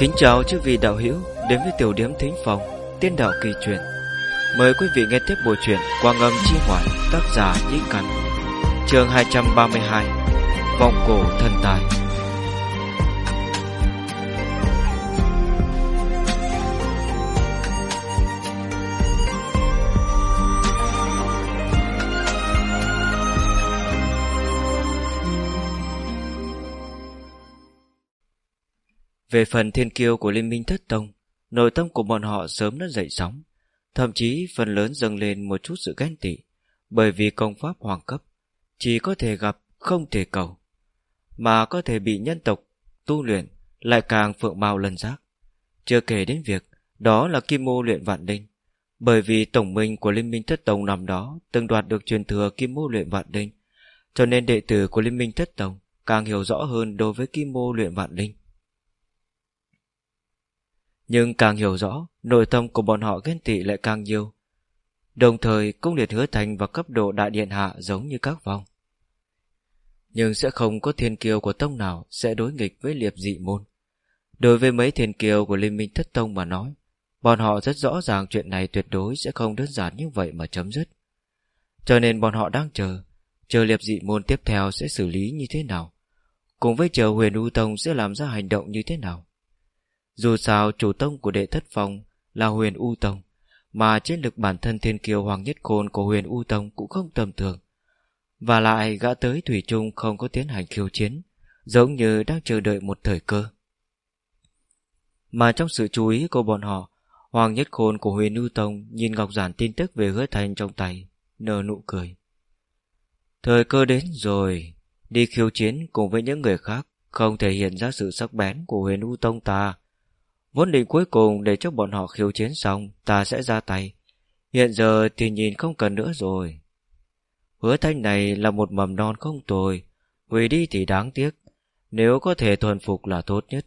Kính chào chư vị đạo hữu đến với tiểu điểm thính phòng tiên đạo kỳ truyền Mời quý vị nghe tiếp bộ truyện qua ngâm chi ngoại tác giả Nhĩ Cắn, Chương 232 Vọng cổ thần tài. Về phần thiên kiêu của Liên minh Thất Tông, nội tâm của bọn họ sớm đã dậy sóng, thậm chí phần lớn dâng lên một chút sự ghen tị, bởi vì công pháp hoàng cấp chỉ có thể gặp, không thể cầu, mà có thể bị nhân tộc tu luyện lại càng phượng mao lần giác. Chưa kể đến việc đó là kim mô luyện vạn đinh, bởi vì tổng minh của Liên minh Thất Tông năm đó từng đoạt được truyền thừa kim mô luyện vạn đinh, cho nên đệ tử của Liên minh Thất Tông càng hiểu rõ hơn đối với kim mô luyện vạn đinh nhưng càng hiểu rõ, Nội tâm của bọn họ ghen tị lại càng nhiều. Đồng thời cung liệt hứa thành Và cấp độ đại điện hạ giống như các vòng Nhưng sẽ không có thiên kiều của tông nào Sẽ đối nghịch với liệp dị môn. Đối với mấy thiên kiều của Liên minh thất tông mà nói, Bọn họ rất rõ ràng chuyện này tuyệt đối sẽ không đơn giản như vậy mà chấm dứt. Cho nên bọn họ đang chờ Chờ liệp dị môn tiếp theo sẽ xử lý như thế nào, Cùng với chờ huyền U Tông sẽ làm ra hành động như thế nào dù sao chủ tông của đệ thất phong là huyền U Tông, mà chiến lực bản thân thiên kiều Hoàng Nhất Khôn của huyền U Tông cũng không tầm thường. Và lại gã tới Thủy Trung không có tiến hành khiêu chiến, giống như đang chờ đợi một thời cơ. Mà trong sự chú ý của bọn họ, Hoàng Nhất Khôn của huyền U Tông nhìn Ngọc Giản tin tức về hứa thành trong tay, nở nụ cười. Thời cơ đến rồi, đi khiêu chiến cùng với những người khác không thể hiện ra sự sắc bén của huyền U Tông ta Vốn định cuối cùng để cho bọn họ khiêu chiến xong, Ta sẽ ra tay. Hiện giờ thì nhìn không cần nữa rồi. Hứa thanh này là một mầm non không tồi, Hủy đi thì đáng tiếc. Nếu có thể thuần phục là tốt nhất,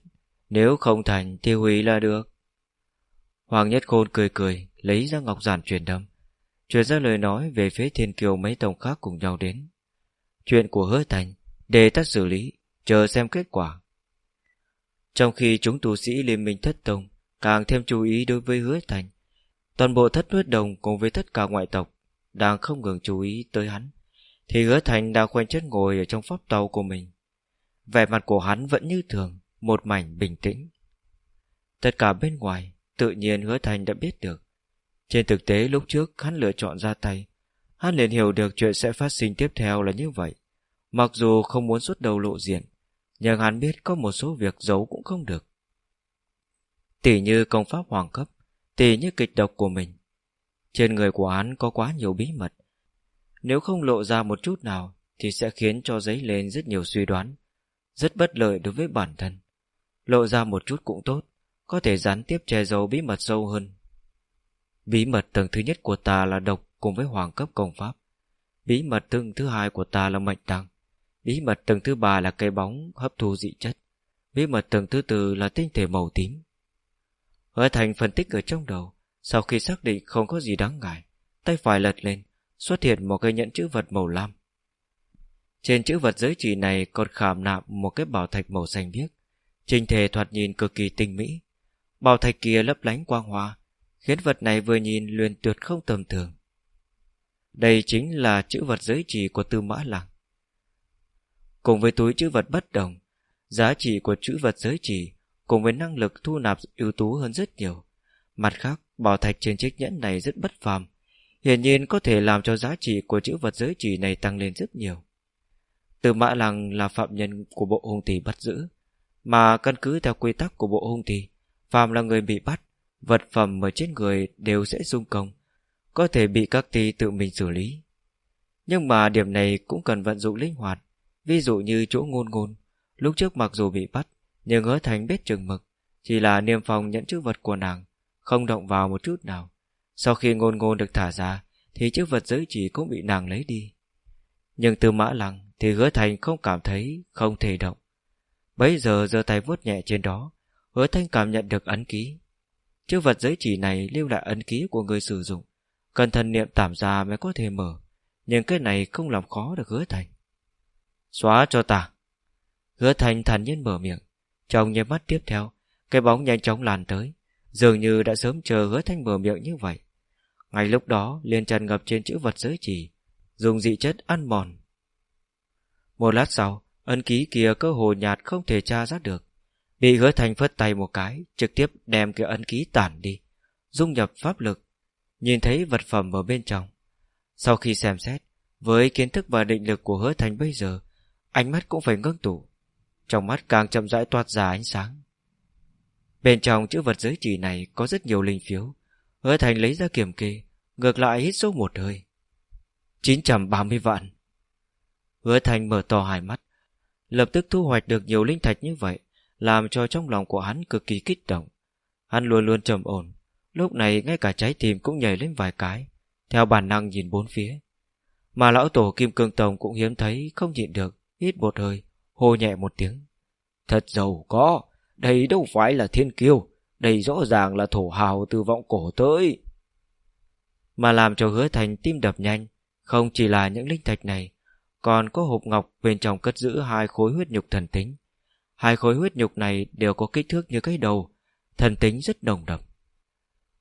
Nếu không thành thì hủy là được. Hoàng Nhất Khôn cười cười, Lấy ra ngọc giản truyền đâm Truyền ra lời nói về phía thiên kiều mấy tổng khác cùng nhau đến. Chuyện của hứa thành Để ta xử lý, Chờ xem kết quả trong khi chúng tu sĩ Liên minh thất tông càng thêm chú ý đối với hứa thành, toàn bộ thất huyết đồng cùng với tất cả ngoại tộc đang không ngừng chú ý tới hắn, thì hứa thành đang khoanh chân ngồi ở trong pháp tàu của mình. Vẻ mặt của hắn vẫn như thường, một mảnh bình tĩnh. Tất cả bên ngoài, tự nhiên hứa thành đã biết được. Trên thực tế lúc trước hắn lựa chọn ra tay, hắn liền hiểu được chuyện sẽ phát sinh tiếp theo là như vậy. Mặc dù không muốn xuất đầu lộ diện, nhưng hắn biết có một số việc giấu cũng không được. Tỷ như công pháp hoàng cấp, tỷ như kịch độc của mình. Trên người của hắn có quá nhiều bí mật. Nếu không lộ ra một chút nào thì sẽ khiến cho giấy lên rất nhiều suy đoán, rất bất lợi đối với bản thân. Lộ ra một chút cũng tốt, có thể gián tiếp che giấu bí mật sâu hơn. Bí mật tầng thứ nhất của ta là độc cùng với hoàng cấp công pháp. Bí mật tầng thứ hai của ta là mệnh tăng. Bí mật tầng thứ ba là cây bóng hấp thu dị chất. Bí mật tầng thứ tư là tinh thể màu tím. Hứa Thành phân tích ở trong đầu, sau khi xác định không có gì đáng ngại, tay phải lật lên, xuất hiện một cây nhẫn chữ vật màu lam. Trên chữ vật giới chỉ này còn khảm nạm một cái bảo thạch màu xanh biếc, trình thể thoạt nhìn cực kỳ tinh mỹ. Bảo thạch kia lấp lánh quang hoa, khiến vật này vừa nhìn luyền tuyệt không tầm thường. Đây chính là chữ vật giới chỉ của Tư Mã Lăng. Cùng với túi chữ vật bất đồng, giá trị của chữ vật giới chỉ cùng với năng lực thu nạp ưu tú hơn rất nhiều. Mặt khác, bảo thạch trên chiếc nhẫn này rất bất phàm, hiển nhiên có thể làm cho giá trị của chữ vật giới chỉ này tăng lên rất nhiều. Từ Mã Lăng là phạm nhân của bộ hung tỷ bắt giữ, mà căn cứ theo quy tắc của bộ hung tỷ, phàm là người bị bắt, vật phẩm ở trên người đều sẽ dung công, có thể bị các ty tự mình xử lý. Nhưng mà điểm này cũng cần vận dụng linh hoạt, Ví dụ như chỗ ngôn ngôn, Lúc trước mặc dù bị bắt, Nhưng hứa thành biết chừng mực, Chỉ là niêm phòng nhận chữ vật của nàng, Không động vào một chút nào. Sau khi ngôn ngôn được thả ra, Thì chữ vật giới chỉ cũng bị nàng lấy đi. Nhưng từ mã lăng Thì hứa thành không cảm thấy không thể động. Bấy giờ giơ tay vuốt nhẹ trên đó, Hứa thanh cảm nhận được ấn ký. Chữ vật giới chỉ này lưu lại ấn ký của người sử dụng Cần thần niệm tảm ra mới có thể mở, Nhưng cái này không làm khó được hứa thành. Xóa cho ta. Hứa thành thản nhiên mở miệng. Trong nháy mắt tiếp theo, Cái bóng nhanh chóng làn tới. Dường như đã sớm chờ hứa thanh mở miệng như vậy. Ngay lúc đó, liền tràn ngập trên chữ vật giới chỉ, Dùng dị chất ăn mòn. Một lát sau Ân ký kia cơ hồ nhạt không thể tra ra được. Bị hứa thành phất tay một cái, Trực tiếp đem cái ân ký tản đi, Dung nhập pháp lực. Nhìn thấy vật phẩm ở bên trong. Sau khi xem xét, Với kiến thức và định lực của hứa thành bây giờ Ánh mắt cũng phải ngưng tụ. Trong mắt càng chậm rãi toát ra ánh sáng. Bên trong chữ vật giới chỉ này Có rất nhiều linh phiếu. Hứa thành lấy ra kiểm kê, Ngược lại hít sâu một hơi. 930 vạn. Hứa thành mở to hai mắt. Lập tức thu hoạch được nhiều linh thạch như vậy, Làm cho trong lòng của hắn cực kỳ kích động. Hắn luôn luôn trầm ổn. Lúc này ngay cả trái tim cũng nhảy lên vài cái, Theo bản năng nhìn bốn phía. Mà lão tổ Kim Cương Tông cũng hiếm thấy Không nhịn được. Hít một hơi, Hô nhẹ một tiếng. Thật giàu có, Đây đâu phải là thiên kiêu, Đây rõ ràng là thổ hào từ vọng cổ tới. Mà làm cho hứa thành tim đập nhanh, Không chỉ là những linh thạch này, Còn có hộp ngọc bên trong cất giữ hai khối huyết nhục thần tính. Hai khối huyết nhục này đều có kích thước như cái đầu, Thần tính rất đồng đậm.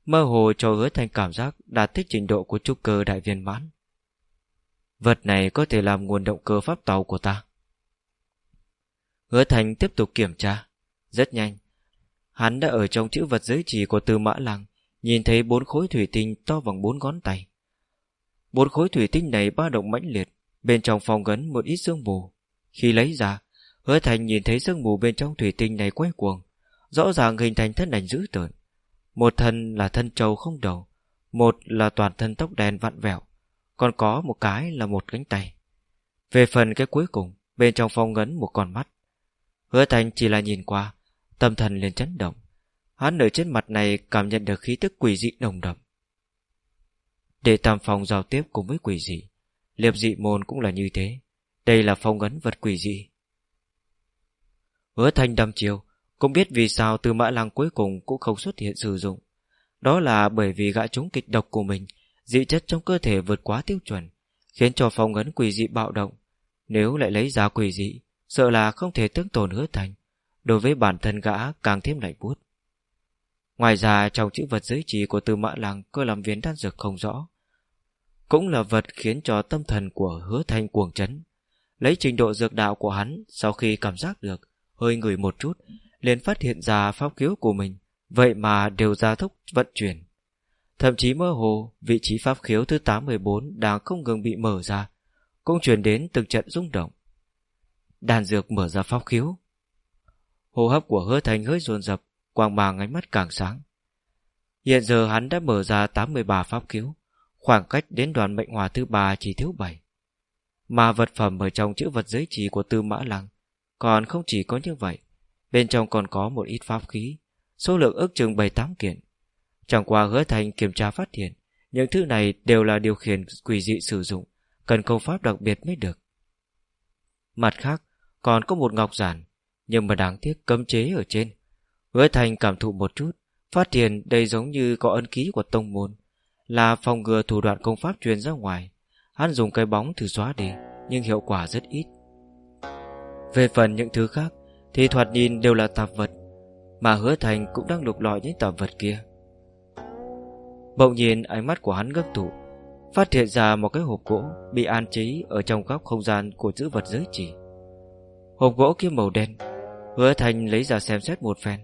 Mơ hồ cho hứa thành cảm giác Đạt thích trình độ của trúc cơ đại viên mãn. Vật này có thể làm nguồn động cơ pháp tàu của ta. Hứa thành tiếp tục kiểm tra. Rất nhanh. Hắn đã ở trong chữ vật giới chỉ của tư mã lăng, Nhìn thấy bốn khối thủy tinh to bằng bốn ngón tay. Bốn khối thủy tinh này ba động mãnh liệt, Bên trong phòng gấn một ít sương mù. Khi lấy ra, Hứa thành nhìn thấy sương mù bên trong thủy tinh này quay cuồng, Rõ ràng hình thành thân ảnh dữ tợn. Một thân là thân trâu không đầu, Một là toàn thân tóc đen vặn vẹo, Còn có một cái là một cánh tay. Về phần cái cuối cùng, Bên trong phong ngấn một con mắt. Hứa thành chỉ là nhìn qua, Tâm thần liền chấn động. Hắn ở trên mặt này cảm nhận được khí tức quỷ dị nồng đậm. Để tam phòng giao tiếp cùng với quỷ dị, Liệp dị môn cũng là như thế. Đây là phong ấn vật quỷ dị. Hứa thành đâm chiều Cũng biết vì sao từ mã lăng cuối cùng Cũng không xuất hiện sử dụng. Đó là bởi vì gã chúng kịch độc của mình, Dị chất trong cơ thể vượt quá tiêu chuẩn, Khiến cho phong ấn quỷ dị bạo động. Nếu lại lấy ra quỷ dị Sợ là không thể tương tồn hứa thành. Đối với bản thân gã càng thêm lạnh buốt. Ngoài ra, trong chữ vật giới trì của tư mã lăng Cơ làm viên đan dược không rõ. Cũng là vật khiến cho tâm thần của hứa thành cuồng chấn. Lấy trình độ dược đạo của hắn, Sau khi cảm giác được, Hơi ngửi một chút, liền phát hiện ra pháp cứu của mình. Vậy mà đều ra thúc vận chuyển. Thậm chí mơ hồ, Vị trí pháp khiếu thứ 814 Đang không ngừng bị mở ra, Cũng truyền đến từng trận rung động. Đàn dược mở ra pháp khiếu. Hô hấp của hứa thành hơi dồn dập, Quang mang ánh mắt càng sáng. Hiện giờ hắn đã mở ra 83 pháp khiếu, Khoảng cách đến đoàn mệnh hòa thứ ba chỉ thiếu 7 Mà vật phẩm ở trong chữ vật giới trì của tư mã lăng Còn không chỉ có như vậy, Bên trong còn có một ít pháp khí, Số lượng ước chừng 7-8 kiện. Chẳng qua hứa thành kiểm tra phát hiện, Những thứ này đều là điều khiển quỷ dị sử dụng, Cần công pháp đặc biệt mới được. Mặt khác còn có một ngọc giản, Nhưng mà đáng tiếc cấm chế ở trên. Hứa thành cảm thụ một chút, Phát hiện đây giống như có ân ký của tông môn, Là phòng ngừa thủ đoạn công pháp truyền ra ngoài. Hắn dùng cái bóng thử xóa đi, Nhưng hiệu quả rất ít. Về phần những thứ khác, Thì thoạt nhìn đều là tạp vật, Mà hứa thành cũng đang lục lọi những tạp vật kia. Bỗng nhiên, ánh mắt của hắn gấp tụ, Phát hiện ra một cái hộp gỗ Bị an trí ở trong góc không gian Của chữ vật giới chỉ. Hộp gỗ kia màu đen. Hứa thành lấy ra xem xét một phen,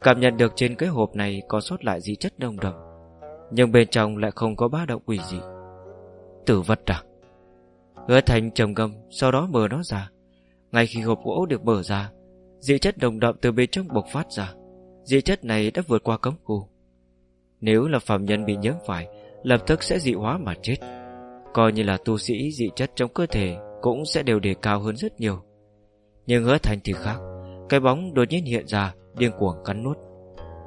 Cảm nhận được trên cái hộp này Có sót lại dị chất nồng đậm, Nhưng bên trong lại không có bá động quỷ gì Tử vật à? Hứa thành trầm ngâm, Sau đó mở nó ra. Ngay khi hộp gỗ được mở ra, Dị chất đồng đậm từ bên trong bộc phát ra. Dị chất này đã vượt qua cấm khu. Nếu là phạm nhân bị nhiễm phải, Lập tức sẽ dị hóa mà chết. Coi như là tu sĩ, dị chất trong cơ thể Cũng sẽ đều đề cao hơn rất nhiều. Nhưng hứa thành thì khác. Cái bóng đột nhiên hiện ra, Điên cuồng cắn nuốt.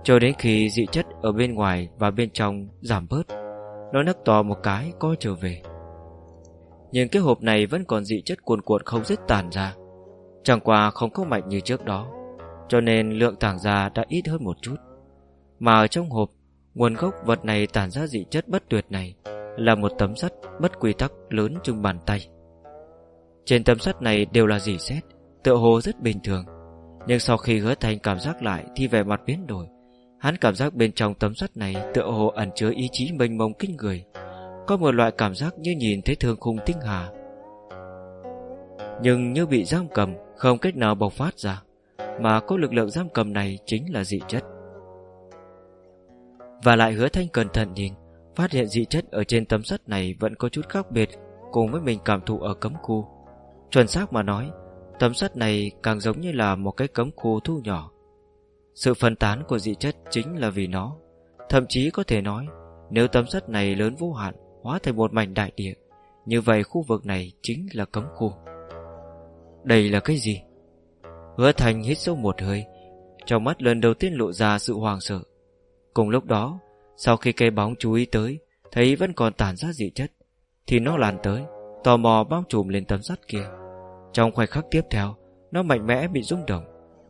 Cho đến khi dị chất ở bên ngoài và bên trong giảm bớt, Nó nấc to một cái co trở về. Nhưng cái hộp này vẫn còn dị chất cuồn cuộn không dứt tàn ra. Chẳng qua không có mạnh như trước đó, Cho nên lượng tản ra đã ít hơn một chút. Mà ở trong hộp, Nguồn gốc vật này tản ra dị chất bất tuyệt này Là một tấm sắt bất quy tắc lớn chừng bàn tay. Trên tấm sắt này đều là dỉ xét Tựa hồ rất bình thường. Nhưng sau khi hứa thành cảm giác lại Thì vẻ mặt biến đổi. Hắn cảm giác bên trong tấm sắt này tựa hồ ẩn chứa ý chí mênh mông kinh người. Có một loại cảm giác như nhìn thấy thương khung tinh hà. Nhưng như bị giam cầm, Không cách nào bộc phát ra. Mà có lực lượng giam cầm này chính là dị chất. Và lại hứa thanh cẩn thận nhìn, Phát hiện dị chất ở trên tấm sắt này Vẫn có chút khác biệt Cùng với mình cảm thụ ở cấm khu. Chuẩn xác mà nói Tấm sắt này càng giống như là một cái cấm khu thu nhỏ. Sự phân tán của dị chất chính là vì nó. Thậm chí có thể nói, Nếu tấm sắt này lớn vô hạn, Hóa thành một mảnh đại địa, Như vậy khu vực này chính là cấm khu. Đây là cái gì? Hứa thành hít sâu một hơi, Trong mắt lần đầu tiên lộ ra sự hoàng sợ. Cùng lúc đó, Sau khi cây bóng chú ý tới, Thấy vẫn còn tản ra dị chất, Thì nó làn tới, Tò mò bao trùm lên tấm sắt kia trong khoảnh khắc tiếp theo, Nó mạnh mẽ bị rung động,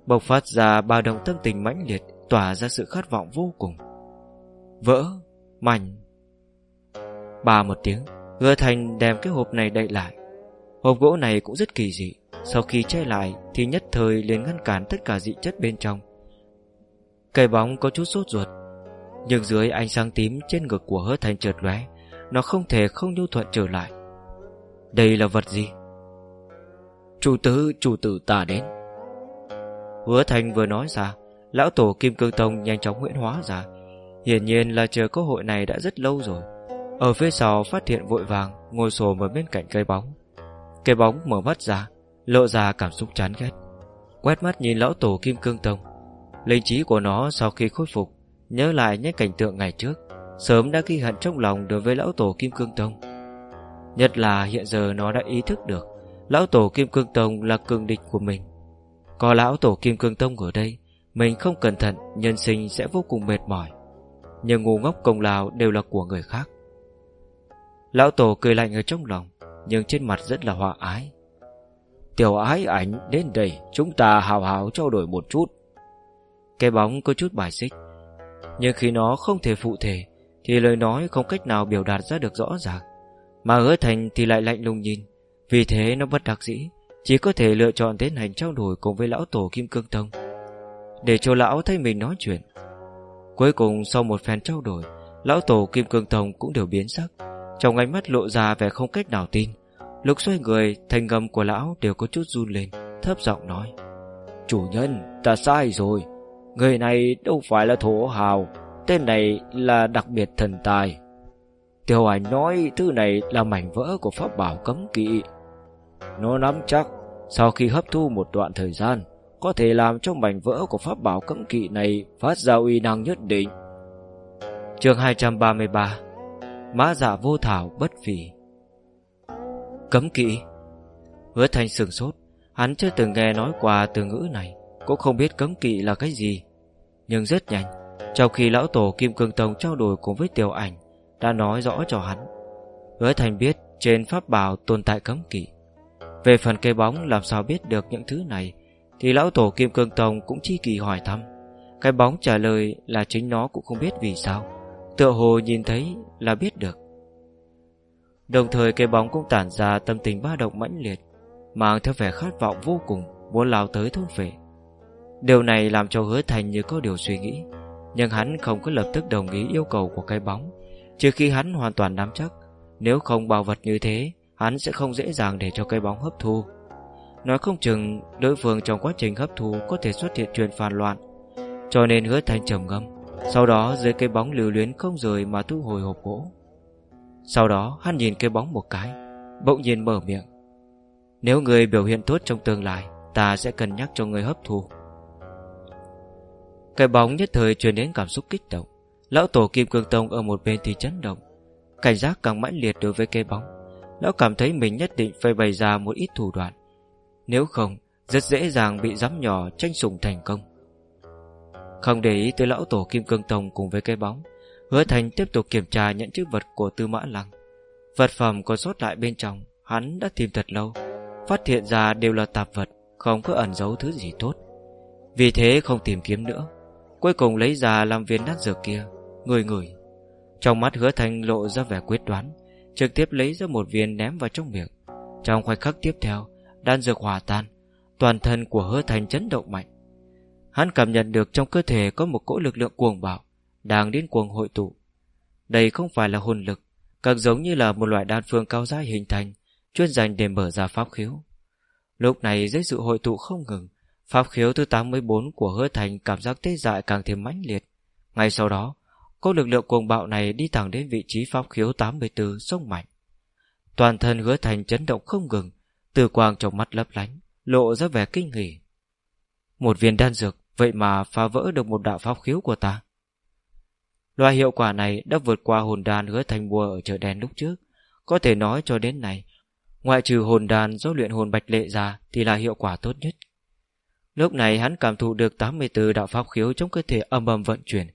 Bộc phát ra ba động tâm tình mãnh liệt, Tỏa ra sự khát vọng vô cùng. Vỡ, Mảnh. Bà một tiếng, Hứa thành đem cái hộp này đậy lại. Hộp gỗ này cũng rất kỳ dị, Sau khi che lại Thì nhất thời liền ngăn cản tất cả dị chất bên trong. Cây bóng có chút sốt ruột, Nhưng dưới ánh sáng tím trên ngực của hứa thành trượt lóe, Nó không thể không nhu thuận trở lại. Đây là vật gì? Chủ tử, chủ tử ta đến. Hứa Thành vừa nói ra Lão tổ Kim Cương Tông nhanh chóng huyễn hóa ra. Hiển nhiên là chờ cơ hội này đã rất lâu rồi. Ở phía sau phát hiện vội vàng Ngồi xổm ở bên cạnh cây bóng. Cây bóng mở mắt ra Lộ ra cảm xúc chán ghét. Quét mắt nhìn lão tổ Kim Cương Tông. Linh trí của nó sau khi khôi phục Nhớ lại những cảnh tượng ngày trước Sớm đã ghi hận trong lòng đối với lão tổ Kim Cương Tông. Nhất là hiện giờ nó đã ý thức được Lão Tổ Kim Cương Tông là cường địch của mình. Có Lão Tổ Kim Cương Tông ở đây, Mình không cẩn thận, Nhân sinh sẽ vô cùng mệt mỏi. Nhưng ngu ngốc công lao đều là của người khác. Lão Tổ cười lạnh ở trong lòng, Nhưng trên mặt rất là hòa ái. Tiểu ái ảnh đến đây, Chúng ta hào hào trao đổi một chút. Cái bóng có chút bài xích, Nhưng khi nó không thể phụ thể, Thì lời nói không cách nào biểu đạt ra được rõ ràng. Mà hứa thành thì lại lạnh lùng nhìn vì thế nó bất đắc dĩ, Chỉ có thể lựa chọn tiến hành trao đổi cùng với lão tổ Kim Cương Tông. Để cho lão thấy mình nói chuyện. Cuối cùng sau một phen trao đổi, Lão tổ Kim Cương Tông cũng đều biến sắc. Trong ánh mắt lộ ra vẻ không cách nào tin. Lúc xoay người Thành ngầm của lão đều có chút run lên, Thấp giọng nói. Chủ nhân, ta sai rồi. Người này đâu phải là thổ hào, Tên này là đặc biệt thần tài. Tiểu ảnh nói thứ này là mảnh vỡ của pháp bảo cấm kỵ nó nắm chắc, Sau khi hấp thu một đoạn thời gian, Có thể làm cho mảnh vỡ của pháp bảo cấm kỵ này Phát ra uy năng nhất định. Chương 233 Mã giả vô thảo bất phỉ. Cấm kỵ. Hứa thanh sừng sốt, Hắn chưa từng nghe nói qua từ ngữ này, Cũng không biết cấm kỵ là cái gì. Nhưng rất nhanh, Trong khi lão tổ Kim Cương Tông trao đổi cùng với tiểu ảnh, Đã nói rõ cho hắn. Hứa thành biết trên pháp bảo tồn tại cấm kỵ về phần cây bóng, làm sao biết được những thứ này? Thì lão tổ Kim Cương Tông cũng chi kỳ hỏi thăm. Cái bóng trả lời là chính nó cũng không biết vì sao. Tựa hồ nhìn thấy là biết được. Đồng thời cây bóng cũng tản ra tâm tình ba động mãnh liệt, Mang theo vẻ khát vọng vô cùng, Muốn lao tới thôn vệ Điều này làm cho hứa thành như có điều suy nghĩ, Nhưng hắn không có lập tức đồng ý yêu cầu của cây bóng, Trừ khi hắn hoàn toàn nắm chắc. Nếu không bảo vật như thế hắn sẽ không dễ dàng để cho cây bóng hấp thu. Nói không chừng đối phương trong quá trình hấp thu có thể xuất hiện chuyện phản loạn, cho nên hứa thành trầm ngâm. Sau đó dưới cây bóng lưu luyến không rời mà thu hồi hộp gỗ. Sau đó hắn nhìn cây bóng một cái, bỗng nhiên mở miệng. Nếu người biểu hiện tốt trong tương lai, ta sẽ cân nhắc cho người hấp thu. Cây bóng nhất thời truyền đến cảm xúc kích động. Lão tổ Kim Cương Tông ở một bên thì chấn động, cảnh giác càng mãnh liệt đối với cây bóng. Lão cảm thấy mình nhất định phải bày ra một ít thủ đoạn. Nếu không, Rất dễ dàng bị giám nhỏ tranh sủng thành công. Không để ý tới lão tổ Kim Cương Tông cùng với cái bóng, Hứa Thành tiếp tục kiểm tra những chiếc vật của Tư Mã Lăng. Vật phẩm còn sót lại bên trong, Hắn đã tìm thật lâu, Phát hiện ra đều là tạp vật, Không có ẩn giấu thứ gì tốt. Vì thế không tìm kiếm nữa, Cuối cùng lấy ra làm viên nát dược kia Người người Trong mắt hứa thành lộ ra vẻ quyết đoán trực tiếp lấy ra một viên ném vào trong miệng. Trong khoảnh khắc tiếp theo, đan dược hòa tan, toàn thân của hứa thành chấn động mạnh, Hắn cảm nhận được trong cơ thể có một cỗ lực lượng cuồng bạo Đang đến cuồng hội tụ. Đây không phải là hồn lực Càng giống như là một loại đan phương cao giai hình thành Chuyên dành để mở ra pháp khiếu. Lúc này dưới sự hội tụ không ngừng Pháp khiếu thứ 84 của hứa thành Cảm giác tê dại càng thêm mãnh liệt. Ngay sau đó Cô lực lượng cuồng bạo này đi thẳng đến vị trí pháp khiếu 84 sông mạnh. Toàn thân hứa thành chấn động không ngừng, Từ quang trong mắt lấp lánh, Lộ ra vẻ kinh nghỉ Một viên đan dược, Vậy mà phá vỡ được một đạo pháp khiếu của ta. Loại hiệu quả này đã vượt qua hồn đan hứa thành bùa ở chợ đen lúc trước. Có thể nói cho đến này Ngoại trừ hồn đan do luyện hồn bạch lệ ra Thì là hiệu quả tốt nhất. Lúc này hắn cảm thụ được 84 đạo pháp khiếu trong cơ thể âm âm vận chuyển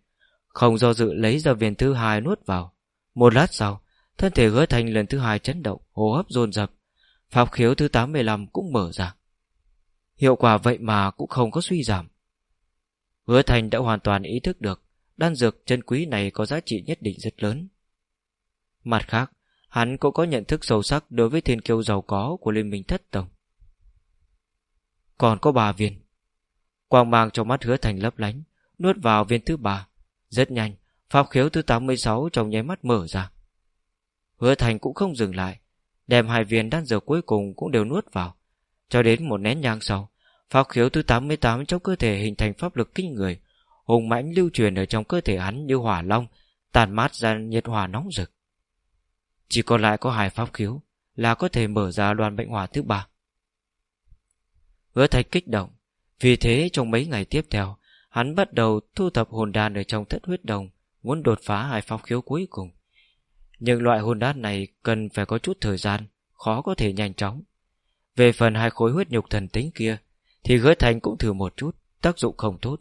không do dự lấy ra viên thứ hai nuốt vào. Một lát sau, Thân thể hứa thành lần thứ hai chấn động, Hô hấp dồn dập Pháp khiếu thứ 85 cũng mở ra. Hiệu quả vậy mà cũng không có suy giảm. Hứa thành đã hoàn toàn ý thức được, Đan dược chân quý này có giá trị nhất định rất lớn. Mặt khác, Hắn cũng có nhận thức sâu sắc Đối với thiên kiêu giàu có của Liên minh thất tổng Còn có ba viên. Quang mang trong mắt hứa thành lấp lánh, Nuốt vào viên thứ ba. Rất nhanh Pháp khiếu thứ 86 trong nháy mắt mở ra. Hứa thành cũng không dừng lại, Đem hai viên đan dược cuối cùng cũng đều nuốt vào. Cho đến một nén nhang sau Pháp khiếu thứ 88 trong cơ thể hình thành pháp lực kinh người, Hùng mãnh lưu truyền ở trong cơ thể hắn như hỏa long, Tàn mát ra nhiệt hỏa nóng rực. Chỉ còn lại có hai pháp khiếu Là có thể mở ra đoàn bệnh hỏa thứ ba. Hứa Thành kích động, Vì thế trong mấy ngày tiếp theo Hắn bắt đầu thu thập hồn đan ở trong thất huyết đồng, Muốn đột phá hai phong khiếu cuối cùng. Nhưng loại hồn đan này Cần phải có chút thời gian, Khó có thể nhanh chóng. Về phần hai khối huyết nhục thần tính kia, Thì hứa thành cũng thử một chút, Tác dụng không tốt.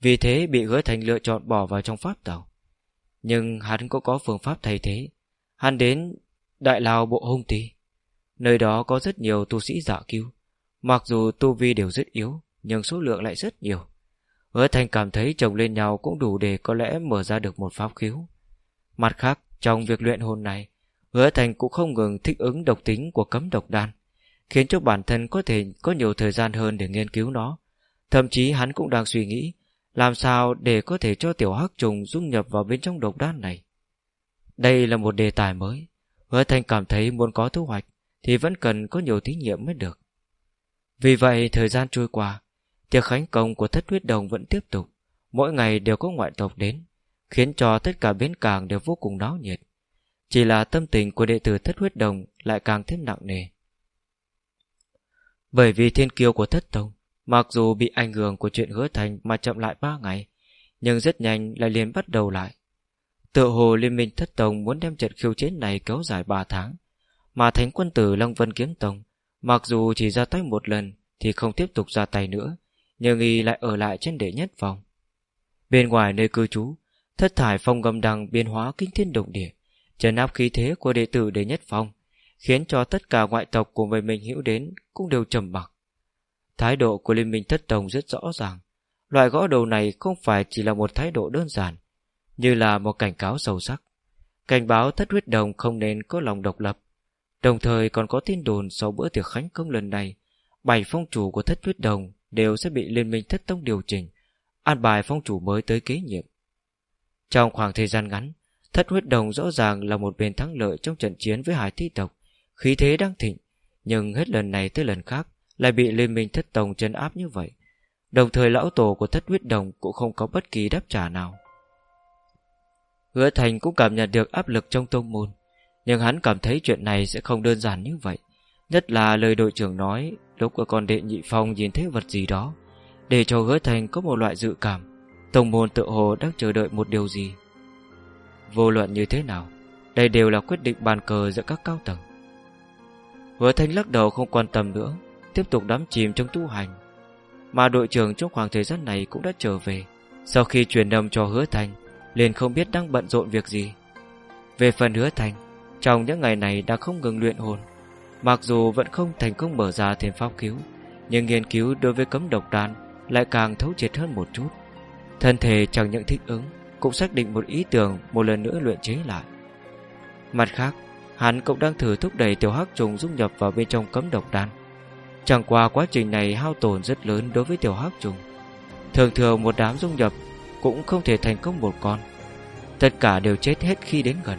Vì thế bị hứa thành lựa chọn bỏ vào trong pháp tàu. Nhưng hắn cũng có phương pháp thay thế. Hắn đến Đại Lào Bộ Hung Tì Nơi đó có rất nhiều tu sĩ giả cứu. Mặc dù tu vi đều rất yếu, Nhưng số lượng lại rất nhiều. Hứa Thành cảm thấy chồng lên nhau cũng đủ để có lẽ mở ra được một pháp khiếu. Mặt khác, trong việc luyện hồn này, Hứa Thành cũng không ngừng thích ứng độc tính của cấm độc đan, khiến cho bản thân có thể có nhiều thời gian hơn để nghiên cứu nó. Thậm chí hắn cũng đang suy nghĩ làm sao để có thể cho tiểu hắc trùng dung nhập vào bên trong độc đan này. Đây là một đề tài mới. Hứa Thành cảm thấy muốn có thu hoạch thì vẫn cần có nhiều thí nghiệm mới được. Vì vậy thời gian trôi qua, Tiệc khánh công của thất huyết đồng vẫn tiếp tục. Mỗi ngày đều có ngoại tộc đến, Khiến cho tất cả bến cảng đều vô cùng náo nhiệt. Chỉ là tâm tình của đệ tử thất huyết đồng Lại càng thêm nặng nề. Bởi vì thiên kiêu của thất tông, Mặc dù bị ảnh hưởng của chuyện hứa thành Mà chậm lại ba ngày, Nhưng rất nhanh lại liền bắt đầu lại. Tự hồ liên minh thất tông Muốn đem trận khiêu chiến này kéo dài ba tháng, Mà thánh quân tử Long Vân Kiếm Tông, Mặc dù chỉ ra tay một lần Thì không tiếp tục ra tay nữa nhưng y lại ở lại trên đệ nhất phòng. Bên ngoài nơi cư trú, Thất thải phong gầm đằng biến hóa kinh thiên động địa Trần áp khí thế của đệ tử đệ nhất phong Khiến cho tất cả ngoại tộc của người mình hiểu đến Cũng đều trầm mặc. Thái độ của Liên minh thất tông rất rõ ràng, Loại gõ đầu này không phải chỉ là một thái độ đơn giản, Như là một cảnh cáo sâu sắc. Cảnh báo thất huyết đồng không nên có lòng độc lập, Đồng thời còn có tin đồn sau bữa tiệc khánh công lần này, Bảy phong chủ của thất huyết đồng đều sẽ bị Liên minh Thất Tông điều chỉnh, an bài phong chủ mới tới kế nhiệm. Trong khoảng thời gian ngắn, Thất Huyết Đồng rõ ràng là một bên thắng lợi trong trận chiến với Hải Thi Tộc, khí thế đang thịnh, nhưng hết lần này tới lần khác lại bị Liên minh Thất Tông chấn áp như vậy. Đồng thời lão tổ của Thất Huyết Đồng cũng không có bất kỳ đáp trả nào. Hứa Thành cũng cảm nhận được áp lực trong tông môn, nhưng hắn cảm thấy chuyện này sẽ không đơn giản như vậy. Nhất là lời đội trưởng nói Lúc ở con đệ nhị phong nhìn thấy vật gì đó, Để cho hứa thành có một loại dự cảm Tổng môn tự hồ đang chờ đợi một điều gì. Vô luận như thế nào, Đây đều là quyết định bàn cờ giữa các cao tầng. Hứa thanh lắc đầu không quan tâm nữa, Tiếp tục đắm chìm trong tu hành. Mà đội trưởng trong khoảng thời gian này cũng đã trở về, Sau khi truyền âm cho hứa thanh liền không biết đang bận rộn việc gì. Về phần hứa thanh Trong những ngày này đã không ngừng luyện hồn Mặc dù vẫn không thành công mở ra thêm pháp cứu, Nhưng nghiên cứu đối với cấm độc đan Lại càng thấu triệt hơn một chút. Thân thể chẳng những thích ứng, Cũng xác định một ý tưởng Một lần nữa luyện chế lại. Mặt khác, Hắn cũng đang thử thúc đẩy tiểu hắc trùng dung nhập vào bên trong cấm độc đan. Chẳng qua quá trình này hao tổn rất lớn đối với tiểu hắc trùng. Thường thường một đám dung nhập Cũng không thể thành công một con. Tất cả đều chết hết khi đến gần.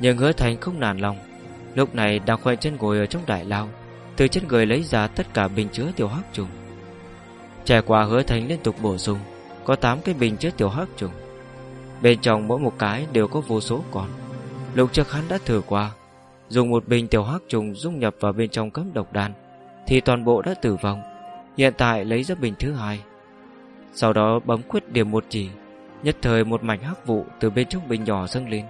Nhưng hứa thành không nản lòng Lúc này đang khoanh chân ngồi ở trong đại lao, Từ trên người lấy ra tất cả bình chứa tiểu hắc trùng. Trải qua hứa thành liên tục bổ sung, Có 8 cái bình chứa tiểu hắc trùng. Bên trong mỗi một cái đều có vô số con. Lục trước hắn đã thử qua, Dùng một bình tiểu hắc trùng dung nhập vào bên trong cấm độc đan, Thì toàn bộ đã tử vong. Hiện tại lấy ra bình thứ hai. Sau đó bấm quyết điểm một chỉ, Nhất thời một mảnh hắc vụ Từ bên trong bình nhỏ dâng lên,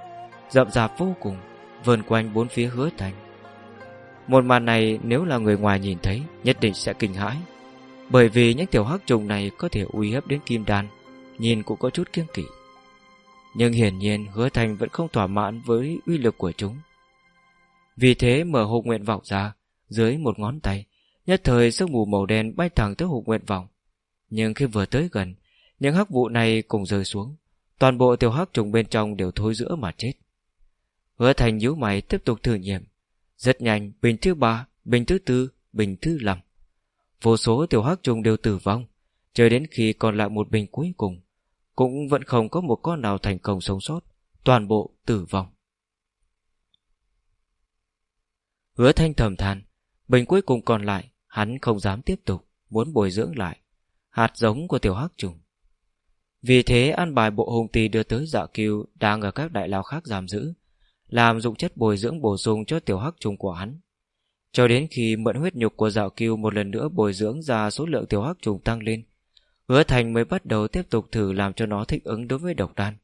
Rậm rạp vô cùng vườn quanh bốn phía hứa thành. Một màn này nếu là người ngoài nhìn thấy, Nhất định sẽ kinh hãi. Bởi vì những tiểu hắc trùng này Có thể uy hiếp đến kim đan, Nhìn cũng có chút kiêng kỵ. Nhưng hiển nhiên hứa thành vẫn không thỏa mãn Với uy lực của chúng. Vì thế mở hộp nguyện vọng ra, Dưới một ngón tay, Nhất thời sương mù màu đen bay thẳng tới hộp nguyện vọng. Nhưng khi vừa tới gần, Những hắc vụ này cùng rơi xuống, Toàn bộ tiểu hắc trùng bên trong đều thối giữa mà chết. Hứa thành nhíu mày tiếp tục thử nghiệm. Rất nhanh, bình thứ ba, Bình thứ tư, Bình thứ năm Vô số tiểu hắc trùng đều tử vong, Chờ đến khi còn lại một bình cuối cùng, Cũng vẫn không có một con nào thành công sống sót, Toàn bộ tử vong. Hứa thanh thầm than, Bình cuối cùng còn lại, Hắn không dám tiếp tục, Muốn bồi dưỡng lại, Hạt giống của tiểu hắc trùng. Vì thế an bài bộ hùng tì đưa tới dạ kiêu Đang ở các đại lao khác giam giữ làm dụng chất bồi dưỡng bổ sung cho tiểu hắc trùng của hắn Cho đến khi mượn huyết nhục của dạo kiêu Một lần nữa bồi dưỡng ra số lượng tiểu hắc trùng tăng lên Hứa thành mới bắt đầu tiếp tục thử Làm cho nó thích ứng đối với độc đan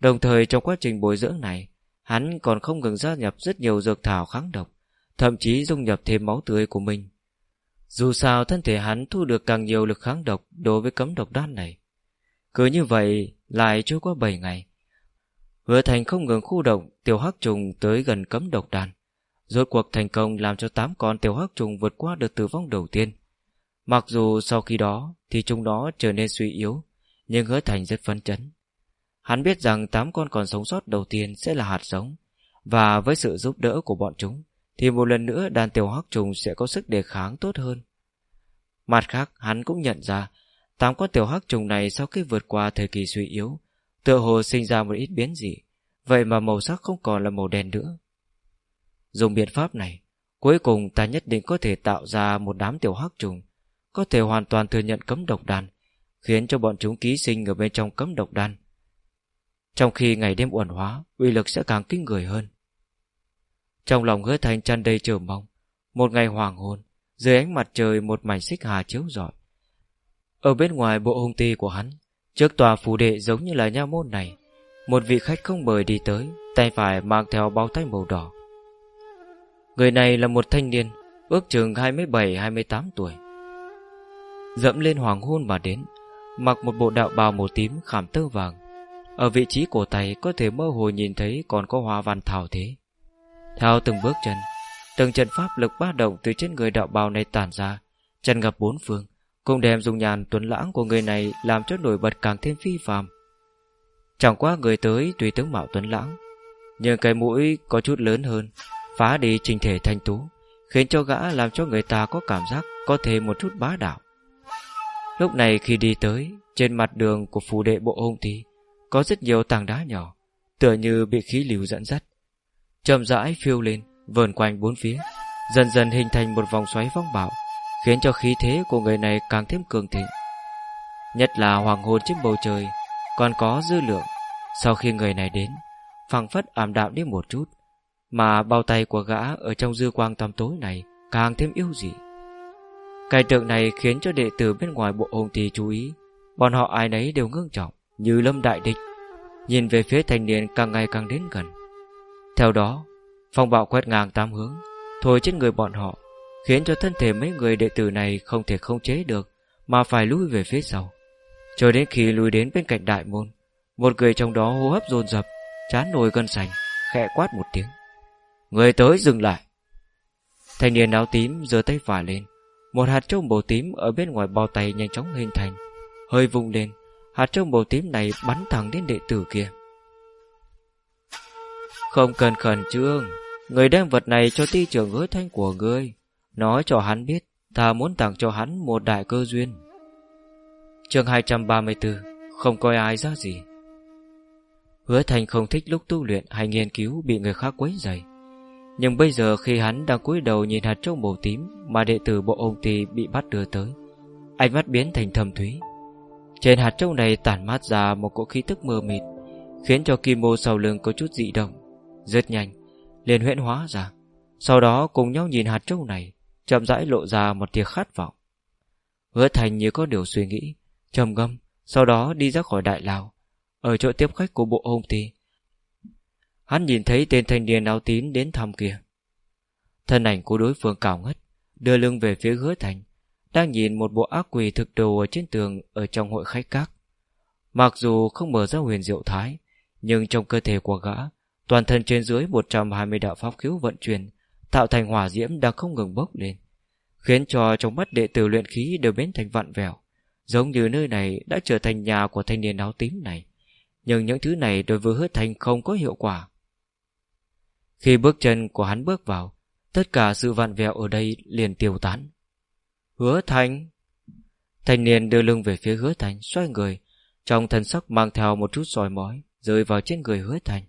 Đồng thời trong quá trình bồi dưỡng này Hắn còn không ngừng gia nhập rất nhiều dược thảo kháng độc Thậm chí dung nhập thêm máu tươi của mình dù sao thân thể hắn thu được càng nhiều lực kháng độc đối với cấm độc đan này. Cứ như vậy, lại trôi qua 7 ngày. Hứa thành không ngừng khu động tiểu hắc trùng tới gần cấm độc đan. Rốt cuộc thành công làm cho 8 con tiểu hắc trùng vượt qua được tử vong đầu tiên. Mặc dù sau khi đó thì chúng đó trở nên suy yếu, nhưng hứa thành rất phấn chấn. Hắn biết rằng 8 con còn sống sót đầu tiên sẽ là hạt giống, và với sự giúp đỡ của bọn chúng, thì một lần nữa đàn tiểu hắc trùng sẽ có sức đề kháng tốt hơn. Mặt khác, hắn cũng nhận ra, tám con tiểu hắc trùng này sau khi vượt qua thời kỳ suy yếu, tựa hồ sinh ra một ít biến dị, vậy mà màu sắc không còn là màu đen nữa. Dùng biện pháp này, cuối cùng ta nhất định có thể tạo ra một đám tiểu hắc trùng, có thể hoàn toàn thừa nhận cấm độc đan, khiến cho bọn chúng ký sinh ở bên trong cấm độc đan. Trong khi ngày đêm uẩn hóa, uy lực sẽ càng kinh người hơn. Trong lòng hứa thành chăn đầy chờ mong Một ngày hoàng hôn Dưới ánh mặt trời một mảnh xích hà chiếu rọi Ở bên ngoài bộ hung ti của hắn Trước tòa phủ đệ giống như là nha môn này, Một vị khách không mời đi tới, Tay phải mang theo bao tay màu đỏ. Người này là một thanh niên, Ước chừng 27-28 tuổi. Dẫm lên hoàng hôn mà đến, Mặc một bộ đạo bào màu tím khảm tơ vàng. Ở vị trí cổ tay có thể mơ hồ nhìn thấy còn có hoa văn thảo thế. Theo từng bước chân, Từng trận pháp lực ba động từ trên người đạo bào này tản ra Chân ngập bốn phương. Cùng đem dùng nhàn tuấn lãng của người này Làm cho nổi bật càng thêm phi phàm. Chẳng qua người tới tùy tướng mạo tuấn lãng, Nhưng cái mũi có chút lớn hơn, Phá đi trình thể thanh tú, Khiến cho gã làm cho người ta có cảm giác Có thêm một chút bá đạo. Lúc này khi đi tới, Trên mặt đường của phù đệ bộ hung thì Có rất nhiều tảng đá nhỏ, Tựa như bị khí lưu dẫn dắt. Chậm rãi phiêu lên, vờn quanh bốn phía, dần dần hình thành một vòng xoáy phong bạo khiến cho khí thế của người này càng thêm cường thịnh. Nhất là hoàng hôn trên bầu trời còn có dư lượng. Sau khi người này đến phẳng phất ảm đạm đi một chút mà bao tay của gã ở trong dư quang tăm tối này càng thêm yếu dị. Cái tượng này khiến cho đệ tử bên ngoài bộ hồn thì chú ý. Bọn họ ai nấy đều ngưng trọng như lâm đại địch. Nhìn về phía thanh niên càng ngày càng đến gần. Theo đó, phong bạo quét ngang tam hướng, thổi trên người bọn họ, khiến cho thân thể mấy người đệ tử này không thể không chế được, mà phải lùi về phía sau. Cho đến khi lùi đến bên cạnh đại môn, một người trong đó hô hấp dồn dập, chán nổi gân sành, khẽ quát một tiếng. Người tới dừng lại. Thanh niên áo tím giơ tay phải lên, một hạt trâu màu tím ở bên ngoài bao tay nhanh chóng hình thành, hơi vung lên, hạt trâu màu tím này bắn thẳng đến đệ tử kia. Không cần khẩn trương Người đem vật này cho ti trưởng hứa thanh của ngươi Nói cho hắn biết Ta muốn tặng cho hắn một đại cơ duyên chương 234 Không coi ai ra gì Hứa Thành không thích lúc tu luyện hay nghiên cứu bị người khác quấy rầy. Nhưng bây giờ khi hắn đang cúi đầu nhìn hạt trâu màu tím mà đệ tử bộ ông tì bị bắt đưa tới, ánh mắt biến thành thầm thúy. Trên hạt trâu này tản mát ra một cỗ khí tức mờ mịt, khiến cho kim mô sau lưng có chút dị động. Rất nhanh, liền huyễn hóa ra. Sau đó cùng nhau nhìn hạt trâu này, chậm rãi lộ ra một tia khát vọng. Hứa Thành như có điều suy nghĩ, trầm ngâm, sau đó đi ra khỏi đại lao, ở chỗ tiếp khách của bộ ông ty. Hắn nhìn thấy tên thanh niên áo tín đến thăm kia. Thân ảnh của đối phương cao ngất, đưa lưng về phía hứa thành, đang nhìn một bộ ác quỷ thực đồ ở trên tường ở trong hội khách các. Mặc dù không mở ra huyền diệu thái, nhưng trong cơ thể của gã, toàn thân trên dưới 120 đạo pháp khiếu vận chuyển, tạo thành hỏa diễm đang không ngừng bốc lên, khiến cho trong mắt đệ tử luyện khí đều biến thành vặn vẹo, giống như nơi này đã trở thành nhà của thanh niên áo tím này. Nhưng những thứ này đối với hứa thành không có hiệu quả. Khi bước chân của hắn bước vào, tất cả sự vặn vẹo ở đây liền tiêu tán. Hứa thành Thanh niên đưa lưng về phía hứa thành Xoay người Trong thần sắc mang theo một chút soi mói Rơi vào trên người hứa thành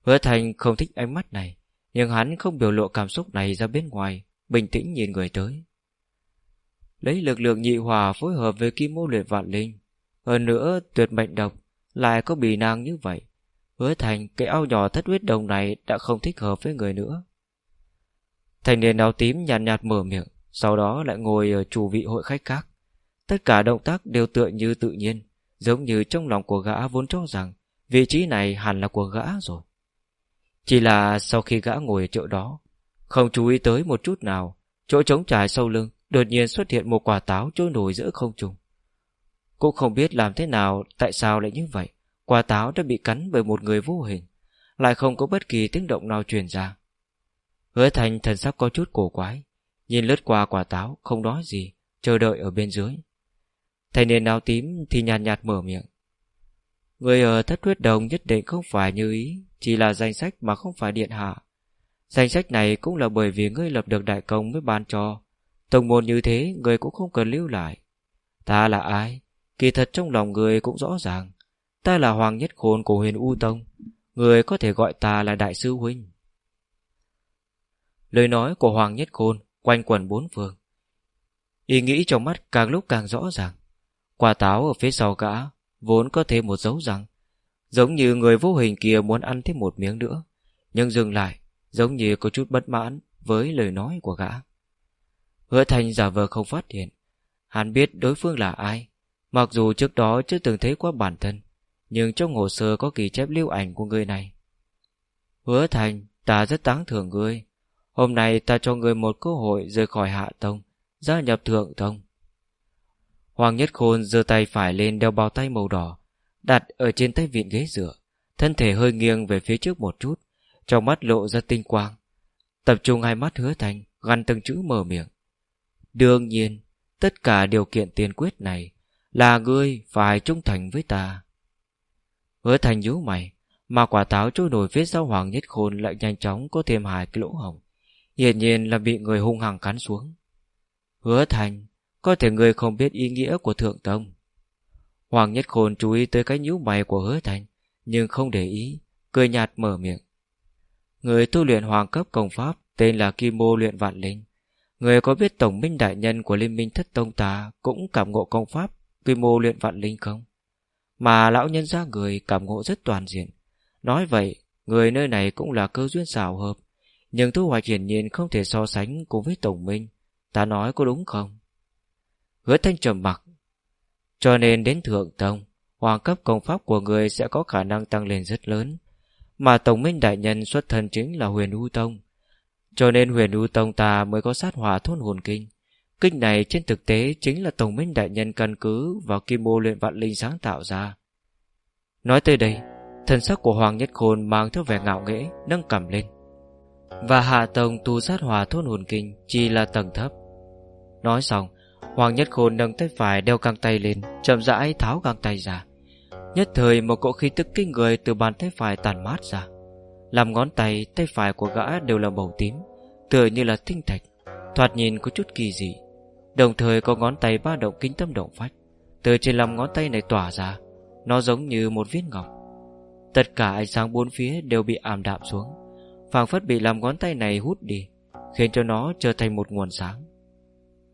Hứa thành không thích ánh mắt này nhưng hắn không biểu lộ cảm xúc này ra bên ngoài Bình tĩnh nhìn người tới Lấy lực lượng nhị hòa phối hợp với kim mô luyện vạn linh Hơn nữa tuyệt mệnh độc Lại có bì năng như vậy Hứa thành cái ao nhỏ thất huyết đồng này Đã không thích hợp với người nữa Thành niên áo tím nhàn nhạt, nhạt mở miệng sau đó lại ngồi ở chủ vị hội khách khác. Tất cả động tác đều tựa như tự nhiên, giống như trong lòng của gã vốn cho rằng vị trí này hẳn là của gã rồi. Chỉ là sau khi gã ngồi ở chỗ đó, không chú ý tới một chút nào, chỗ trống trải sau lưng đột nhiên xuất hiện một quả táo trôi nổi giữa không trung. Cũng không biết làm thế nào, tại sao lại như vậy. Quả táo đã bị cắn bởi một người vô hình, lại không có bất kỳ tiếng động nào truyền ra. Hứa thành thần sắc có chút cổ quái, Nhìn lướt qua quả táo Không nói gì Chờ đợi ở bên dưới Thanh niên áo tím thì nhàn nhạt, nhạt mở miệng Người ở thất huyết đồng nhất định không phải như ý chỉ là danh sách mà không phải điện hạ. Danh sách này cũng là bởi vì ngươi lập được đại công mới ban cho. Tổng môn như thế Người cũng không cần lưu lại. Ta là ai? Kỳ thật trong lòng người cũng rõ ràng. Ta là hoàng nhất khôn của huyền U Tông. Người có thể gọi ta là đại sư huynh. Lời nói của Hoàng Nhất Khôn quanh quẩn bốn phương. Ý nghĩ trong mắt càng lúc càng rõ ràng. Quả táo ở phía sau gã vốn có thêm một dấu răng, giống như người vô hình kia muốn ăn thêm một miếng nữa, nhưng dừng lại, giống như có chút bất mãn với lời nói của gã. Hứa Thành giả vờ không phát hiện, hắn biết đối phương là ai, mặc dù trước đó chưa từng thấy qua bản thân, nhưng trong hồ sơ có ghi chép lưu ảnh của người này. Hứa Thành, ta rất tán thưởng ngươi, Hôm nay ta cho người một cơ hội rời khỏi hạ tông, gia nhập thượng tông. Hoàng Nhất Khôn giơ tay phải lên đeo bao tay màu đỏ, đặt ở trên tay vịn ghế dựa, thân thể hơi nghiêng về phía trước một chút, trong mắt lộ ra tinh quang. Tập trung hai mắt hứa thành, gắn từng chữ mở miệng. Đương nhiên, tất cả điều kiện tiên quyết này là ngươi phải trung thành với ta. Hứa thành nhíu mày, mà quả táo trôi nổi phía sau Hoàng Nhất Khôn lại nhanh chóng có thêm hai cái lỗ hồng. Hiển nhiên là bị người hung hăng cắn xuống Hứa thành Có thể người không biết ý nghĩa của thượng tông Hoàng Nhất Khôn chú ý tới cái nhíu mày của hứa thành, Nhưng không để ý, Cười nhạt mở miệng. Người tu luyện hoàng cấp công pháp Tên là Kim Mô luyện vạn linh. Người có biết tổng minh đại nhân của liên minh thất tông ta Cũng cảm ngộ công pháp Kim Mô luyện vạn linh không? Mà lão nhân ra người cảm ngộ rất toàn diện. Nói vậy, Người nơi này cũng là cơ duyên xảo hợp, nhưng thu hoạch hiển nhiên không thể so sánh cùng với Tổng Minh. Ta nói có đúng không? Hứa thanh trầm mặc cho nên đến Thượng Tông, Hoàng cấp công pháp của người sẽ có khả năng tăng lên rất lớn. Mà Tổng Minh Đại Nhân xuất thân chính là huyền U Tông. Cho nên huyền U Tông ta mới có sát hỏa thôn hồn kinh. Kinh này trên thực tế chính là Tổng Minh Đại Nhân căn cứ vào kim mô luyện vạn linh sáng tạo ra. Nói tới đây, Thần sắc của Hoàng Nhất Khôn mang theo vẻ ngạo nghễ, Nâng cầm lên. Và hạ tông tu sát hỏa thôn hồn kinh Chỉ là tầng thấp. Nói xong Hoàng Nhất Khôn nâng tay phải đeo găng tay lên chậm rãi tháo găng tay ra. Nhất thời một cỗ khí tức kinh người Từ bàn tay phải tàn mát ra. Làm ngón tay, tay phải của gã đều là màu tím Tựa như là tinh thạch Thoạt nhìn có chút kỳ dị. Đồng thời có ngón tay ba động kinh tâm động phách Từ trên lòng ngón tay này tỏa ra Nó giống như một viên ngọc. Tất cả ánh sáng bốn phía đều bị ảm đạm xuống phảng phất bị làm ngón tay này hút đi Khiến cho nó trở thành một nguồn sáng.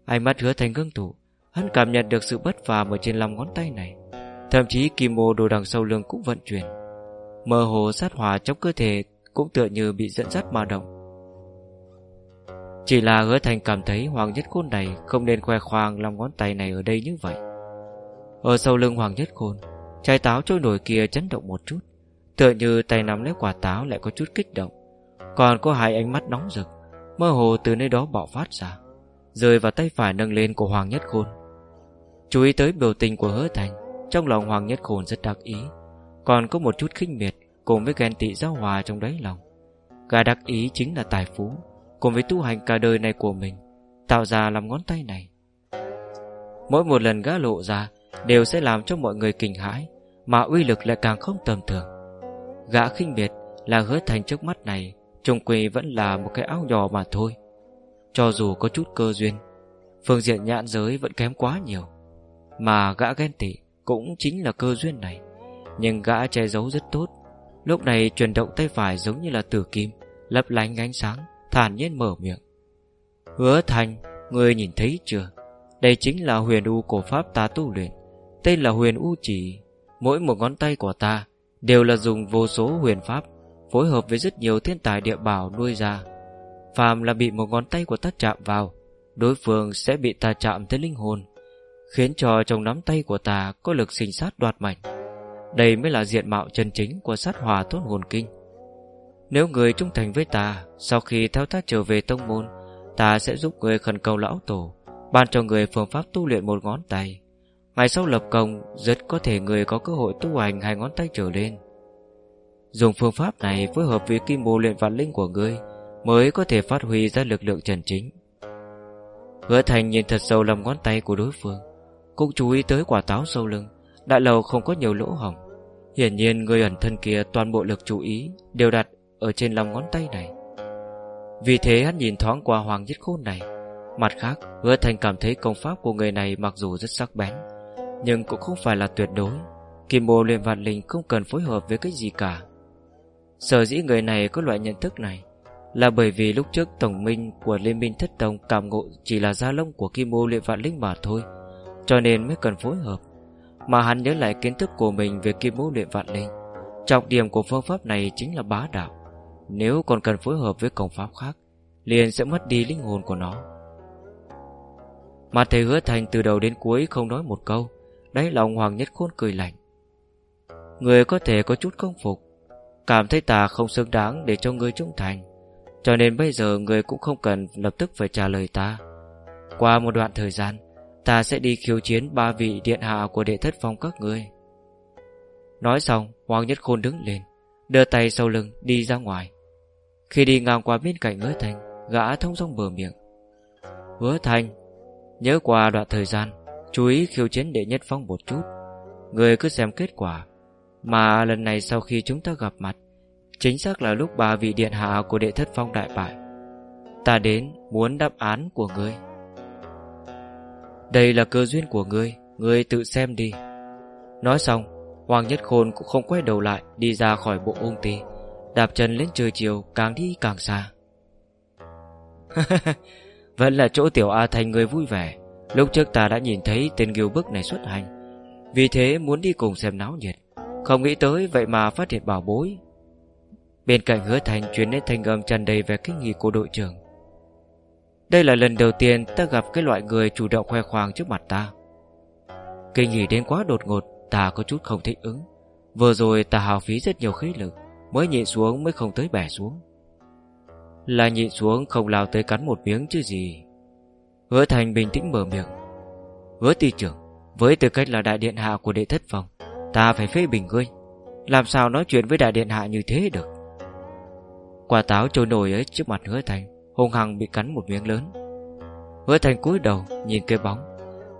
Ánh mắt hứa thành ngưng tụ. Hắn cảm nhận được sự bất phàm ở trên lòng ngón tay này. Thậm chí kim mô đồ đằng sau lưng cũng vận chuyển. Mơ hồ sát hỏa trong cơ thể Cũng tựa như bị dẫn dắt mà động. Chỉ là hứa thành cảm thấy Hoàng Nhất Khôn này Không nên khoe khoang lòng ngón tay này ở đây như vậy. Ở sau lưng Hoàng Nhất Khôn, Trái táo trôi nổi kia chấn động một chút. Tựa như tay nắm lấy quả táo lại có chút kích động. Còn có hai ánh mắt nóng rực, Mơ hồ từ nơi đó bạo phát ra. Rơi vào tay phải nâng lên của Hoàng Nhất Khôn. Chú ý tới biểu tình của hứa thành, Trong lòng Hoàng Nhất Khôn rất đặc ý, Còn có một chút khinh miệt Cùng với ghen tị giao hòa trong đáy lòng. Gà đặc ý chính là tài phú, Cùng với tu hành cả đời này của mình, Tạo ra làm ngón tay này. Mỗi một lần gã lộ ra Đều sẽ làm cho mọi người kinh hãi, Mà uy lực lại càng không tầm thường. Gã khinh miệt là hứa thành trước mắt này, trùng quỳ vẫn là một cái áo nhỏ mà thôi. Cho dù có chút cơ duyên, Phương diện nhãn giới vẫn kém quá nhiều, Mà gã ghen tị Cũng chính là cơ duyên này. Nhưng gã che giấu rất tốt, Lúc này chuyển động tay phải giống như là tử kim, Lấp lánh ánh sáng, Thản nhiên mở miệng. Hứa thành người nhìn thấy chưa? Đây chính là huyền u cổ pháp ta tu luyện, Tên là huyền u chỉ. Mỗi một ngón tay của ta Đều là dùng vô số huyền pháp Phối hợp với rất nhiều thiên tài địa bảo nuôi ra. Phàm là bị một ngón tay của ta chạm vào, Đối phương sẽ bị ta chạm tới linh hồn, Khiến cho trong nắm tay của ta Có lực sinh sát đoạt mảnh Đây mới là diện mạo chân chính Của sát hòa thốt hồn kinh. Nếu người trung thành với ta, Sau khi theo ta trở về tông môn, Ta sẽ giúp người khẩn cầu lão tổ, Ban cho người phương pháp tu luyện một ngón tay. Ngày sau lập công, Rất có thể người có cơ hội tu hành hai ngón tay trở lên. Dùng phương pháp này phối hợp với kim bồ luyện vạn linh của ngươi Mới có thể phát huy ra lực lượng trần chính. Hứa thành nhìn thật sâu lòng ngón tay của đối phương, Cũng chú ý tới quả táo sâu lưng Đại lầu không có nhiều lỗ hỏng. Hiển nhiên người ẩn thân kia toàn bộ lực chú ý Đều đặt ở trên lòng ngón tay này. Vì thế hắn nhìn thoáng qua hoàng nhất khôn này, Mặt khác, Hứa thành cảm thấy công pháp của người này Mặc dù rất sắc bén, Nhưng cũng không phải là tuyệt đối. Kim bồ luyện vạn linh không cần phối hợp với cái gì cả. Sở dĩ người này có loại nhận thức này là bởi vì lúc trước tổng minh của Liên minh Thất Tông cảm ngộ chỉ là gia lông của Kim Ô luyện vạn linh mà thôi, Cho nên mới cần phối hợp. Mà hắn nhớ lại kiến thức của mình về Kim Ô luyện vạn linh. Trọng điểm của phương pháp này chính là bá đạo. Nếu còn cần phối hợp với công pháp khác, Liền sẽ mất đi linh hồn của nó. Mà thầy hứa thành từ đầu đến cuối không nói một câu Đấy lòng Hoàng Nhất Khôn cười lạnh. Người có thể có chút công phục, Cảm thấy ta không xứng đáng để cho ngươi trung thành. Cho nên bây giờ người cũng không cần lập tức phải trả lời ta. Qua một đoạn thời gian, Ta sẽ đi khiêu chiến ba vị điện hạ của đệ thất phong các ngươi. Nói xong, Hoàng Nhất Khôn đứng lên, Đưa tay sau lưng đi ra ngoài. Khi đi ngang qua bên cạnh hứa thành, Gã thông dong bờ miệng. Hứa thành, Nhớ qua đoạn thời gian, Chú ý khiêu chiến đệ nhất phong một chút. Người cứ xem kết quả, mà lần này sau khi chúng ta gặp mặt Chính xác là lúc bà vị điện hạ của đệ thất phong đại bại. Ta đến muốn đáp án của ngươi. Đây là cơ duyên của ngươi Ngươi tự xem đi. Nói xong, Hoàng Nhất Khôn cũng không quay đầu lại, Đi ra khỏi bộ ung ti Đạp chân lên trời chiều, càng đi càng xa. Vẫn là chỗ tiểu A Thành người vui vẻ. Lúc trước ta đã nhìn thấy tên nghiêu bức này xuất hành. Vì thế muốn đi cùng xem náo nhiệt. Không nghĩ tới vậy mà phát hiện bảo bối. Bên cạnh hứa thành chuyển đến thanh âm tràn đầy về kinh nghi của đội trưởng. Đây là lần đầu tiên ta gặp cái loại người chủ động khoe khoang trước mặt ta. Kinh nghỉ đến quá đột ngột, Ta có chút không thích ứng. Vừa rồi ta hào phí rất nhiều khí lực, Mới nhịn xuống mới không tới bẻ xuống. Là nhịn xuống không lao tới cắn một miếng chứ gì. Hứa thành bình tĩnh mở miệng. Hứa ty trưởng, Với tư cách là đại điện hạ của đệ thất phòng, Ta phải phê bình ngươi. Làm sao nói chuyện với đại điện hạ như thế được? Quả táo trôi nổi ấy trước mặt hứa thành Hùng hằng bị cắn một miếng lớn. Hứa thành cúi đầu, nhìn cái bóng.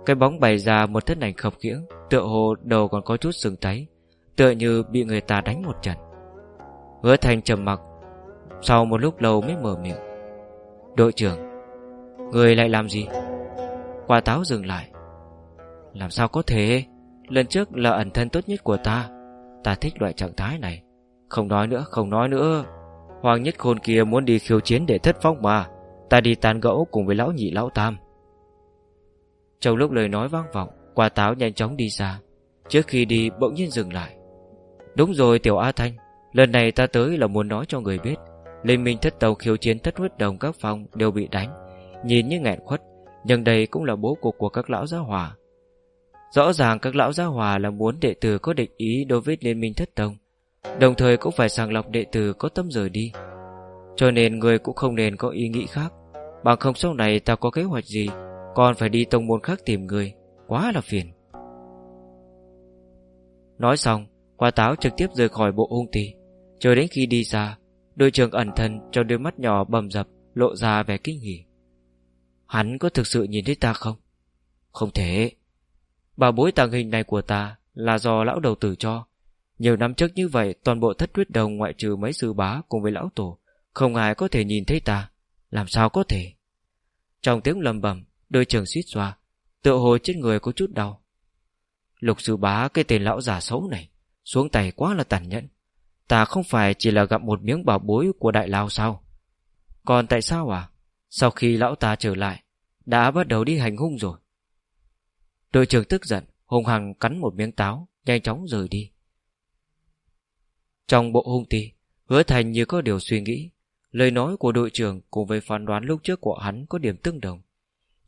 Cái bóng bày ra một thân ảnh khập khiễng, Tựa hồ đầu còn có chút sừng tấy Tựa như bị người ta đánh một trận. Hứa thành trầm mặc, Sau một lúc lâu mới mở miệng. Đội trưởng, Người lại làm gì? Quả táo dừng lại. Làm sao có thể? Lần trước là ẩn thân tốt nhất của ta. Ta thích loại trạng thái này. Không nói nữa, không nói nữa. Hoàng nhất khôn kia muốn đi khiêu chiến để thất phong mà. Ta đi tàn gẫu cùng với lão nhị, lão tam. Trong lúc lời nói vang vọng, Quả táo nhanh chóng đi xa Trước khi đi, bỗng nhiên dừng lại. Đúng rồi, tiểu A Thanh, Lần này ta tới là muốn nói cho người biết, Liên minh thất tàu khiêu chiến thất huyết đồng các phong đều bị đánh. Nhìn như nghẹn khuất, Nhưng đây cũng là bố cục của các lão gia hòa. Rõ ràng các lão gia hòa là muốn đệ tử có định ý đối với liên minh thất tông. Đồng thời cũng phải sàng lọc đệ tử có tâm rời đi. Cho nên người cũng không nên có ý nghĩ khác. Bằng không sau này ta có kế hoạch gì, Còn phải đi tông môn khác tìm người. Quá là phiền. Nói xong Quả táo trực tiếp rời khỏi bộ hung tì. Cho đến khi đi xa Đội trưởng ẩn thân cho đôi mắt nhỏ bầm dập, Lộ ra vẻ kinh hỉ. Hắn có thực sự nhìn thấy ta không? Không thể. Bà bối tàng hình này của ta Là do lão đầu tử cho. Nhiều năm trước như vậy, toàn bộ thất tuyết đồng Ngoại trừ mấy sư bá cùng với lão tổ, Không ai có thể nhìn thấy ta. Làm sao có thể? Trong tiếng lầm bầm, Đôi trường suýt xoa, Tựa hồ trên người có chút đau. Lục sư bá, cái tên lão giả xấu này, Xuống tay quá là tàn nhẫn. Ta không phải chỉ là gặp một miếng bảo bối của đại lao sao? Còn tại sao à? Sau khi lão ta trở lại, Đã bắt đầu đi hành hung rồi. Đội trưởng tức giận Hùng hằng cắn một miếng táo, Nhanh chóng rời đi. Trong bộ hung ti Hứa thành như có điều suy nghĩ. Lời nói của đội trưởng cùng với phán đoán lúc trước của hắn có điểm tương đồng.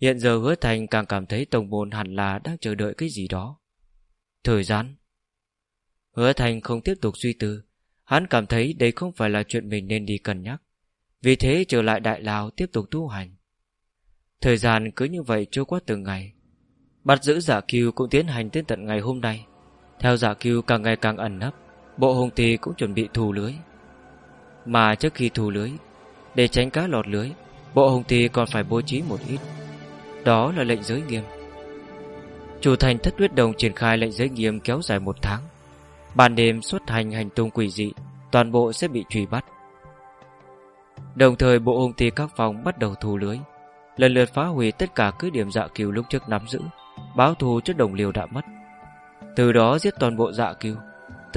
Hiện giờ hứa thành càng cảm thấy tổng môn hẳn là đang chờ đợi cái gì đó. Thời gian. Hứa thành không tiếp tục suy tư. Hắn cảm thấy đây không phải là chuyện mình nên đi cân nhắc. Vì thế trở lại Đại Lào tiếp tục tu hành. Thời gian cứ như vậy trôi qua từng ngày. Bắt giữ giả kiêu cũng tiến hành đến tận ngày hôm nay. Theo giả kiêu càng ngày càng ẩn nấp. Bộ hùng tì cũng chuẩn bị thù lưới. Mà trước khi thù lưới, Để tránh cá lọt lưới, Bộ hùng tì còn phải bố trí một ít. Đó là lệnh giới nghiêm. Chủ thành thất huyết đồng triển khai lệnh giới nghiêm kéo dài một tháng. Ban đêm xuất hành hành tung quỷ dị, Toàn bộ sẽ bị truy bắt. Đồng thời, bộ hùng tì các phòng bắt đầu thù lưới. Lần lượt phá hủy tất cả cứ điểm dạ kiều lúc trước nắm giữ, Báo thù cho đồng liều đã mất. Từ đó giết toàn bộ dạ kiều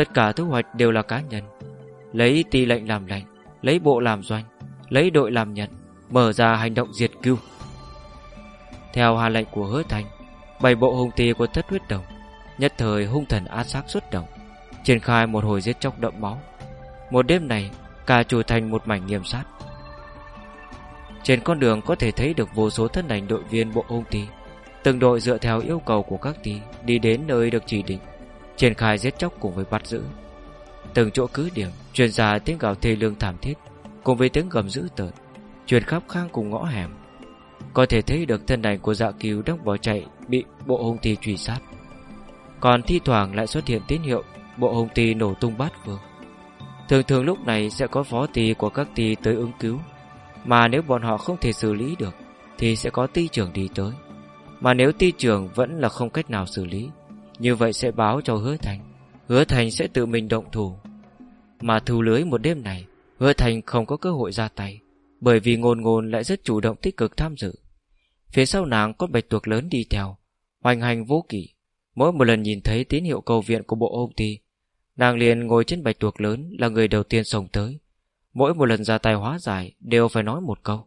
Tất cả thu hoạch đều là cá nhân. Lấy ti lệnh làm lệnh Lấy bộ làm doanh, Lấy đội làm nhận Mở ra hành động diệt cưu Theo hà lệnh của hứa thành, Bảy bộ hung ti của thất huyết đồng, Nhất thời hung thần át sát xuất động, Triển khai một hồi giết chóc đậm máu. Một đêm này, Cả chủ thành một mảnh nghiêm sát. Trên con đường có thể thấy được vô số thân ảnh đội viên bộ hung tì Từng đội dựa theo yêu cầu của các tí Đi đến nơi được chỉ định. Triển khai giết chóc cùng với bắt giữ. Từng chỗ cứ điểm, Truyền ra tiếng gào thê lương thảm thiết, Cùng với tiếng gầm dữ tợn, Truyền khắp khang cùng ngõ hẻm. Có thể thấy được thân ảnh của dạ cứu đang bỏ chạy, Bị bộ hung thi truy sát. Còn thi thoảng lại xuất hiện tín hiệu, bộ hung tì nổ tung bát phương. Thường thường lúc này sẽ có phó ti của các ti tới ứng cứu, Mà nếu bọn họ không thể xử lý được, Thì sẽ có ti trưởng đi tới. Mà nếu ti trưởng vẫn là không cách nào xử lý như vậy sẽ báo cho hứa thành. Hứa thành sẽ tự mình động thủ. Mà thù lưới một đêm này, Hứa thành không có cơ hội ra tay, Bởi vì ngôn ngôn lại rất chủ động tích cực tham dự. Phía sau nàng có bạch tuộc lớn đi theo, Hoành hành vô kỷ. Mỗi một lần nhìn thấy tín hiệu cầu viện của bộ ông ti Nàng liền ngồi trên bạch tuộc lớn Là người đầu tiên sống tới. Mỗi một lần ra tay hóa giải Đều phải nói một câu.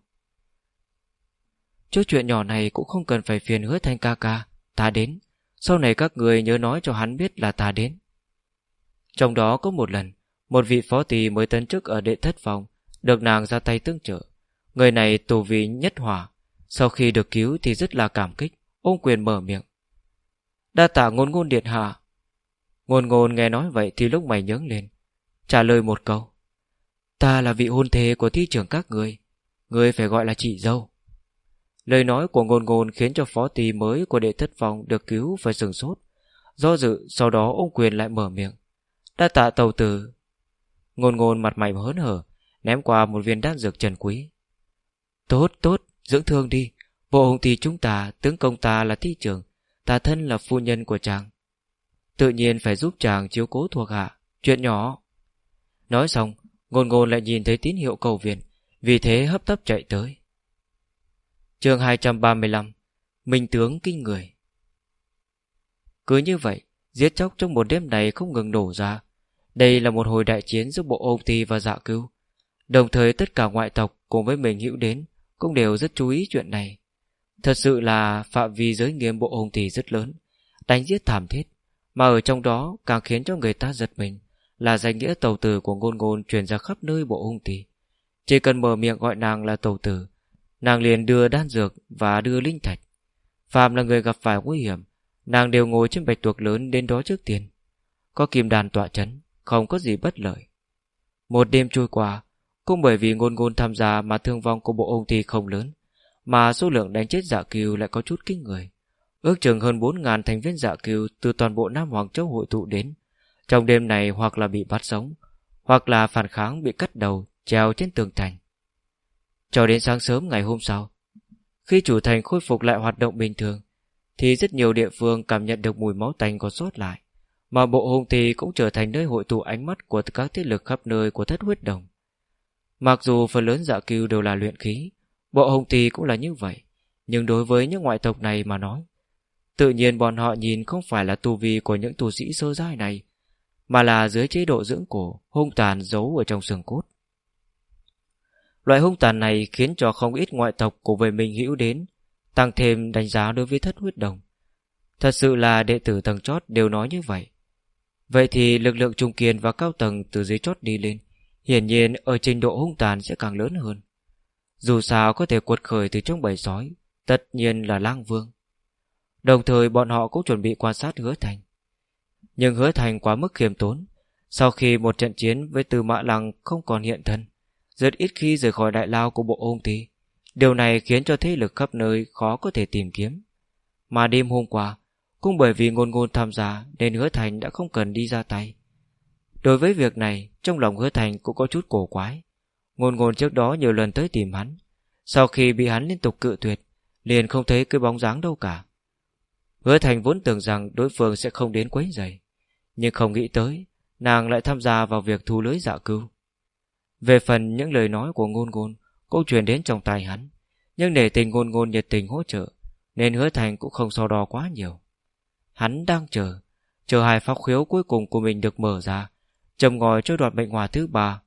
Chút chuyện nhỏ này cũng không cần phải phiền hứa thanh ca ca, Ta đến. Sau này các người nhớ nói cho hắn biết là ta đến. Trong đó có một lần, Một vị phó tỳ mới tấn chức ở đệ thất phòng, Được nàng ra tay tương trợ. Người này tù vị nhất hỏa Sau khi được cứu thì rất là cảm kích, Ôm quyền mở miệng. Đa tạ ngôn ngôn điện hạ. Ngôn ngôn nghe nói vậy thì lúc mày nhớ lên, Trả lời một câu. Ta là vị hôn thê của thi trưởng các người Người phải gọi là chị dâu. Lời nói của ngôn ngôn khiến cho phó tì mới của đệ thất phòng được cứu phải sừng sốt. Do dự, sau đó ông quyền lại mở miệng. Đa tạ tàu tử. Ngôn ngôn mặt mày hớn hở, Ném qua một viên đan dược trần quý. Tốt tốt, dưỡng thương đi. Bộ ông thì chúng ta, tướng công ta là thi trưởng, Ta thân là phu nhân của chàng. Tự nhiên phải giúp chàng chiếu cố thuộc hạ. Chuyện nhỏ. Nói xong, Ngôn ngôn lại nhìn thấy tín hiệu cầu viện, Vì thế hấp tấp chạy tới chương 235 Minh tướng kinh người Cứ như vậy, giết chóc trong một đêm này không ngừng nổ ra. Đây là một hồi đại chiến giữa bộ ông ty và dạ cứu Đồng thời tất cả ngoại tộc cùng với mình hữu đến cũng đều rất chú ý chuyện này. Thật sự là phạm vi giới nghiêm bộ ông ty rất lớn, đánh giết thảm thiết, mà ở trong đó càng khiến cho người ta giật mình là danh nghĩa tàu tử của ngôn ngôn truyền ra khắp nơi bộ ông ty Chỉ cần mở miệng gọi nàng là tàu tử, nàng liền đưa đan dược và đưa linh thạch. Phạm là người gặp phải nguy hiểm, nàng đều ngồi trên bạch tuộc lớn đến đó trước tiên. Có kim đàn tọa chấn, không có gì bất lợi. Một đêm trôi qua, cũng bởi vì ngôn ngôn tham gia mà thương vong của bộ ông thi không lớn, mà số lượng đánh chết dạ kiều lại có chút kinh người. Ước chừng hơn 4.000 thành viên dạ kiều từ toàn bộ Nam Hoàng Châu hội tụ đến. Trong đêm này hoặc là bị bắt sống, hoặc là phản kháng bị cắt đầu, treo trên tường thành. Cho đến sáng sớm ngày hôm sau, khi chủ thành khôi phục lại hoạt động bình thường, thì rất nhiều địa phương cảm nhận được mùi máu tanh còn sót lại, mà bộ hùng thì cũng trở thành nơi hội tụ ánh mắt của các thế lực khắp nơi của thất huyết đồng. Mặc dù phần lớn dạ cừu đều là luyện khí, bộ hùng thì cũng là như vậy, nhưng đối với những ngoại tộc này mà nói, tự nhiên bọn họ nhìn không phải là tu vi của những tu sĩ sơ giai này, mà là dưới chế độ dưỡng cổ, hung tàn giấu ở trong xương cốt. Loại hung tàn này khiến cho không ít ngoại tộc của về mình hữu đến, tăng thêm đánh giá đối với thất huyết đồng. Thật sự là đệ tử tầng chót đều nói như vậy. Vậy thì lực lượng trung kiên và cao tầng từ dưới chót đi lên, hiển nhiên ở trình độ hung tàn sẽ càng lớn hơn. Dù sao có thể quật khởi từ trong bầy sói, tất nhiên là lang vương. Đồng thời bọn họ cũng chuẩn bị quan sát hứa thành. Nhưng hứa thành quá mức khiêm tốn. Sau khi một trận chiến với từ mã lăng không còn hiện thân, rất ít khi rời khỏi đại lao của bộ ôn ty. Điều này khiến cho thế lực khắp nơi khó có thể tìm kiếm. Mà đêm hôm qua, cũng bởi vì ngôn ngôn tham gia nên hứa thành đã không cần đi ra tay. Đối với việc này, trong lòng hứa thành cũng có chút cổ quái. Ngôn ngôn trước đó nhiều lần tới tìm hắn. Sau khi bị hắn liên tục cự tuyệt, liền không thấy cái bóng dáng đâu cả. Hứa thành vốn tưởng rằng đối phương sẽ không đến quấy giày. Nhưng không nghĩ tới, nàng lại tham gia vào việc thu lưới dạ cưu. Về phần những lời nói của ngôn ngôn Cũng truyền đến trong tai hắn. Nhưng để tình ngôn ngôn nhiệt tình hỗ trợ, Nên hứa thành cũng không so đo quá nhiều. Hắn đang chờ Chờ hai pháp khiếu cuối cùng của mình được mở ra Trầm ngòi cho đoạt mệnh hòa thứ ba.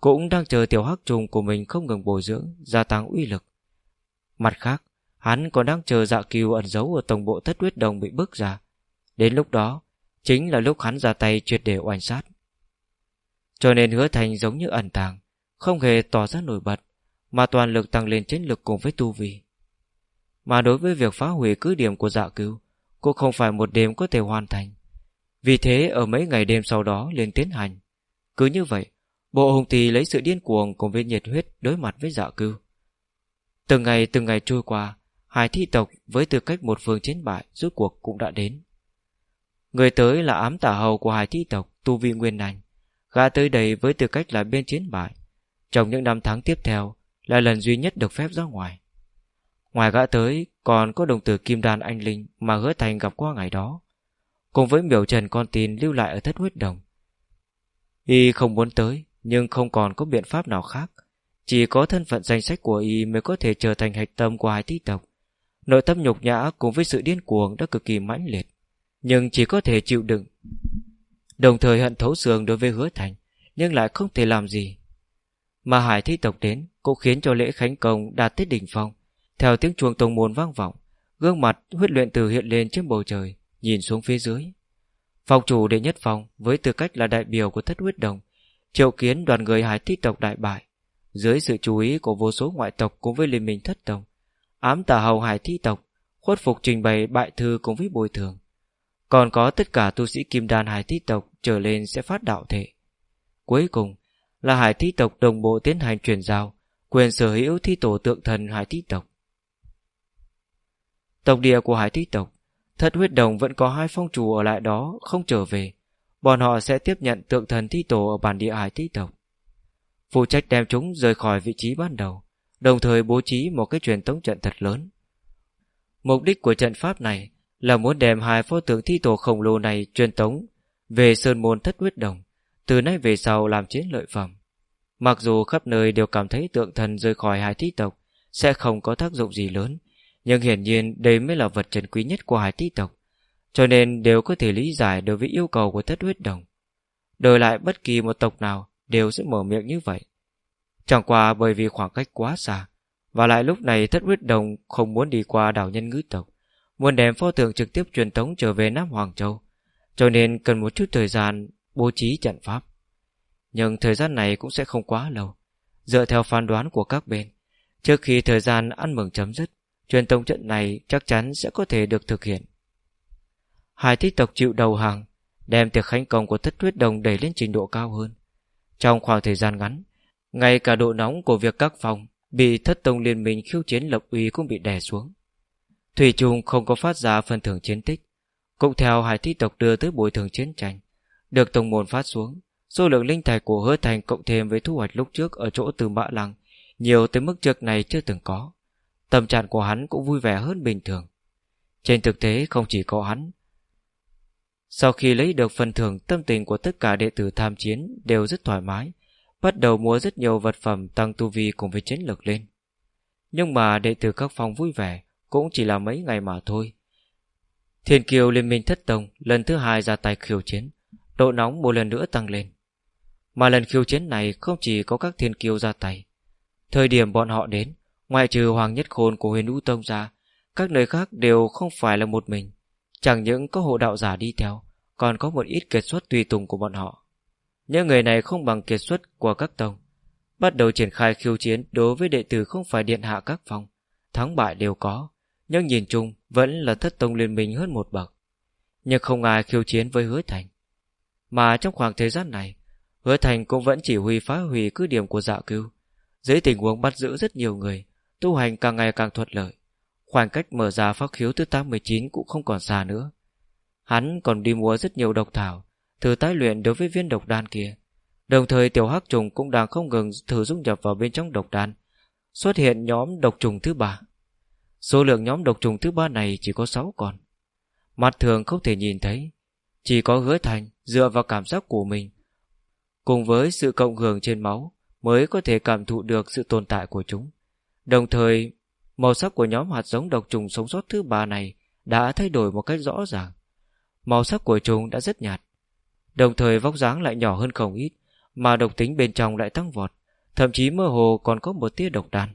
Cũng đang chờ tiểu hắc trùng của mình không ngừng bồi dưỡng, Gia tăng uy lực. Mặt khác, Hắn còn đang chờ dạ kiều ẩn giấu Ở tổng bộ thất huyết đồng bị bức ra. Đến lúc đó, Chính là lúc hắn ra tay triệt để oanh sát cho nên hứa thành giống như ẩn tàng Không hề tỏ ra nổi bật Mà toàn lực tăng lên chiến lực cùng với tu vi. Mà đối với việc phá hủy cứ điểm của dạ cứu Cũng không phải một đêm có thể hoàn thành. Vì thế ở mấy ngày đêm sau đó liền tiến hành. Cứ như vậy Bộ hùng tỳ lấy sự điên cuồng cùng với nhiệt huyết đối mặt với dạ cưu Từng ngày từng ngày trôi qua Hai thi tộc với tư cách một phương chiến bại rốt cuộc cũng đã đến. Người tới là ám tả hầu của hai thi tộc Tu Vi Nguyên Nành, Gã tới đây với tư cách là bên chiến bại. Trong những năm tháng tiếp theo, Là lần duy nhất được phép ra ngoài. Ngoài gã tới, Còn có đồng tử Kim Đan Anh Linh Mà hứa thành gặp qua ngày đó. Cùng với miểu trần con tin lưu lại ở thất huyết đồng. Y không muốn tới, Nhưng không còn có biện pháp nào khác. Chỉ có thân phận danh sách của Y Mới có thể trở thành hạch tâm của hai tí tộc. Nội tâm nhục nhã cùng với sự điên cuồng Đã cực kỳ mãnh liệt. Nhưng chỉ có thể chịu đựng Đồng thời hận thấu xương đối với hứa thành, Nhưng lại không thể làm gì. Mà hải thi tộc đến Cũng khiến cho lễ khánh công đạt tới đỉnh phong. Theo tiếng chuông tông môn vang vọng, Gương mặt huyết luyện từ hiện lên trên bầu trời, Nhìn xuống phía dưới. Phòng chủ đệ nhất phòng Với tư cách là đại biểu của thất huyết đồng, Triệu kiến đoàn người hải thi tộc đại bại. Dưới sự chú ý của vô số ngoại tộc Cùng với liên minh thất đồng Ám tả hầu hải thi tộc Khuất phục trình bày bại thư cùng với bồi thường còn có tất cả tu sĩ kim đan hải thi tộc trở lên sẽ phát đạo thể. Cuối cùng là hải thi tộc đồng bộ tiến hành truyền giao quyền sở hữu thi tổ tượng thần hải thi tộc. Tộc địa của hải thi tộc, thất huyết đồng vẫn có hai phong chủ ở lại đó không trở về. Bọn họ sẽ tiếp nhận tượng thần thi tổ ở bản địa hải thi tộc. Phụ trách đem chúng rời khỏi vị trí ban đầu, đồng thời bố trí một cái truyền tống trận thật lớn. Mục đích của trận pháp này là muốn đem hai pho tượng thi tổ khổng lồ này truyền tống về sơn môn thất huyết đồng, từ nay về sau làm chiến lợi phẩm. Mặc dù khắp nơi đều cảm thấy tượng thần rời khỏi hai thi tộc sẽ không có tác dụng gì lớn, nhưng hiển nhiên đây mới là vật trần quý nhất của hai thi tộc. cho nên đều có thể lý giải đối với yêu cầu của thất huyết đồng. Đổi lại bất kỳ một tộc nào đều sẽ mở miệng như vậy. Chẳng qua bởi vì khoảng cách quá xa, và lại lúc này thất huyết đồng không muốn đi qua đảo nhân ngữ tộc, muốn đem pho tượng trực tiếp truyền tống trở về Nam Hoàng Châu, cho nên cần một chút thời gian bố trí trận pháp. Nhưng thời gian này cũng sẽ không quá lâu. Dựa theo phán đoán của các bên, trước khi thời gian ăn mừng chấm dứt, truyền tống trận này chắc chắn sẽ có thể được thực hiện. Hai thích tộc chịu đầu hàng, đem tiệc khánh công của thất huyết đồng đẩy lên trình độ cao hơn. Trong khoảng thời gian ngắn, ngay cả độ nóng của việc các phòng bị thất tông liên minh khiêu chiến lập uy cũng bị đè xuống. Thủy Trung không có phát ra phần thưởng chiến tích, cũng theo hải thi tộc đưa tới bồi thường chiến tranh, được tổng môn phát xuống, số lượng linh thạch của hứa thành cộng thêm với thu hoạch lúc trước ở chỗ từ mã lăng, nhiều tới mức trước này chưa từng có. Tâm trạng của hắn cũng vui vẻ hơn bình thường. Trên thực tế không chỉ có hắn. Sau khi lấy được phần thưởng tâm tình của tất cả đệ tử tham chiến đều rất thoải mái, bắt đầu mua rất nhiều vật phẩm tăng tu vi cùng với chiến lược lên. Nhưng mà đệ tử các phòng vui vẻ cũng chỉ là mấy ngày mà thôi. Thiên kiều liên minh thất tông lần thứ hai ra tay khiêu chiến, độ nóng một lần nữa tăng lên. Mà lần khiêu chiến này không chỉ có các thiên kiêu ra tay. Thời điểm bọn họ đến, ngoại trừ Hoàng Nhất Khôn của huyền U Tông ra, các nơi khác đều không phải là một mình. Chẳng những có hộ đạo giả đi theo, còn có một ít kiệt xuất tùy tùng của bọn họ. Những người này không bằng kiệt xuất của các tông. Bắt đầu triển khai khiêu chiến đối với đệ tử không phải điện hạ các phòng. Thắng bại đều có, nhưng nhìn chung vẫn là thất tông liên minh hơn một bậc. Nhưng không ai khiêu chiến với hứa thành. Mà trong khoảng thời gian này, hứa thành cũng vẫn chỉ huy phá hủy cứ điểm của dạ cưu. Dưới tình huống bắt giữ rất nhiều người, tu hành càng ngày càng thuận lợi. Khoảng cách mở ra pháp khiếu thứ 819 cũng không còn xa nữa. Hắn còn đi mua rất nhiều độc thảo, thử tái luyện đối với viên độc đan kia. Đồng thời tiểu hắc trùng cũng đang không ngừng thử dung nhập vào bên trong độc đan. Xuất hiện nhóm độc trùng thứ ba. Số lượng nhóm độc trùng thứ ba này chỉ có 6 con. Mặt thường không thể nhìn thấy, chỉ có hứa thành dựa vào cảm giác của mình. Cùng với sự cộng hưởng trên máu mới có thể cảm thụ được sự tồn tại của chúng. Đồng thời, màu sắc của nhóm hạt giống độc trùng sống sót thứ ba này đã thay đổi một cách rõ ràng. Màu sắc của chúng đã rất nhạt, Đồng thời vóc dáng lại nhỏ hơn không ít Mà độc tính bên trong lại tăng vọt Thậm chí mơ hồ còn có một tia độc đan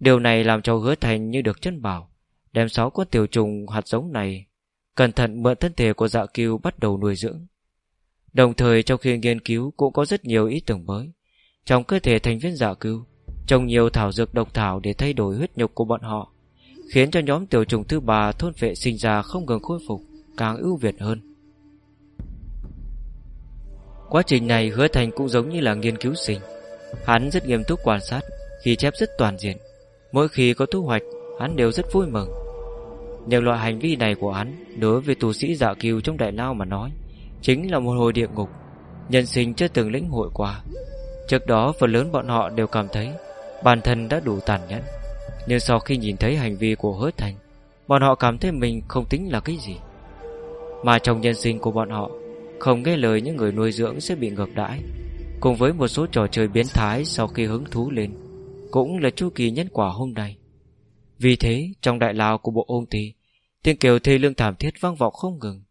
Điều này làm cho hứa thành như được chân bảo. Đem sáu con tiểu trùng hạt giống này. Cẩn thận mượn thân thể của dạ kiêu bắt đầu nuôi dưỡng. Đồng thời trong khi nghiên cứu cũng có rất nhiều ý tưởng mới. Trong cơ thể thành viên dạ cưu Trồng nhiều thảo dược độc thảo để thay đổi huyết nhục của bọn họ, Khiến cho nhóm tiểu trùng thứ ba thôn vệ sinh ra không ngừng khôi phục, Càng ưu việt hơn. Quá trình này hứa thành cũng giống như là nghiên cứu sinh. Hắn rất nghiêm túc quan sát Khi chép rất toàn diện. Mỗi khi có thu hoạch, Hắn đều rất vui mừng. Nhưng loại hành vi này của hắn Đối với tù sĩ dạ kiều trong đại lao mà nói, Chính là một hồi địa ngục, Nhân sinh chưa từng lĩnh hội qua. Trước đó, phần lớn bọn họ đều cảm thấy Bản thân đã đủ tàn nhẫn. Nhưng sau khi nhìn thấy hành vi của hứa thành, Bọn họ cảm thấy mình không tính là cái gì. Mà trong nhân sinh của bọn họ, không nghe lời những người nuôi dưỡng sẽ bị ngược đãi. Cùng với một số trò chơi biến thái Sau khi hứng thú lên cũng là chu kỳ nhân quả hôm nay. Vì thế, trong đại lao của bộ ôn tì Tiếng kêu thê lương thảm thiết vang vọng không ngừng.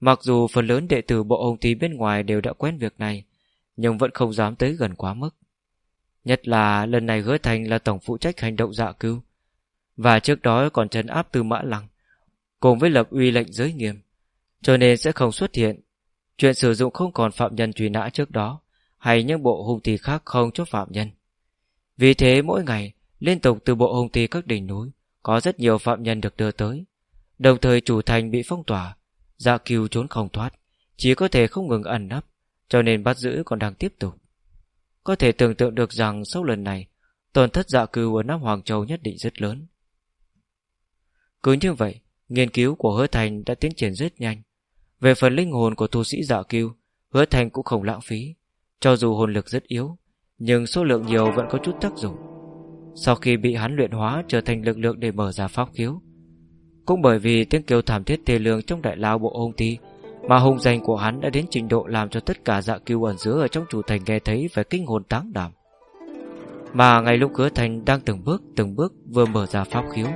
Mặc dù phần lớn đệ tử bộ ôn tì bên ngoài Đều đã quen việc này, Nhưng vẫn không dám tới gần quá mức. Nhất là lần này hứa thành là tổng phụ trách hành động dạ cứu. Và trước đó còn trấn áp từ mã lăng, Cùng với lập uy lệnh giới nghiêm, Cho nên sẽ không xuất hiện. Chuyện sử dụng không còn phạm nhân truy nã trước đó, Hay những bộ hung tì khác không cho phạm nhân. Vì thế mỗi ngày Liên tục từ bộ hùng tì các đỉnh núi Có rất nhiều phạm nhân được đưa tới. Đồng thời chủ thành bị phong tỏa Dạ kiều trốn không thoát Chỉ có thể không ngừng ẩn nấp Cho nên bắt giữ còn đang tiếp tục. Có thể tưởng tượng được rằng sau lần này Tổn thất dạ cừu ở Nam Hoàng Châu nhất định rất lớn. Cứ như vậy Nghiên cứu của hứa thành đã tiến triển rất nhanh. Về phần linh hồn của tu sĩ dạ cừu, Hứa thành cũng không lãng phí Cho dù hồn lực rất yếu nhưng số lượng nhiều vẫn có chút tác dụng. Sau khi bị hắn luyện hóa Trở thành lực lượng để mở ra pháp khiếu, Cũng bởi vì tiếng kêu thảm thiết tê lương Trong đại lao bộ ông ti Mà hung danh của hắn đã đến trình độ Làm cho tất cả dạ kêu ẩn giữa ở trong chủ thành nghe thấy phải kinh hồn táng đảm. Mà ngay lúc hứa thành đang từng bước Từng bước vừa mở ra pháp khiếu,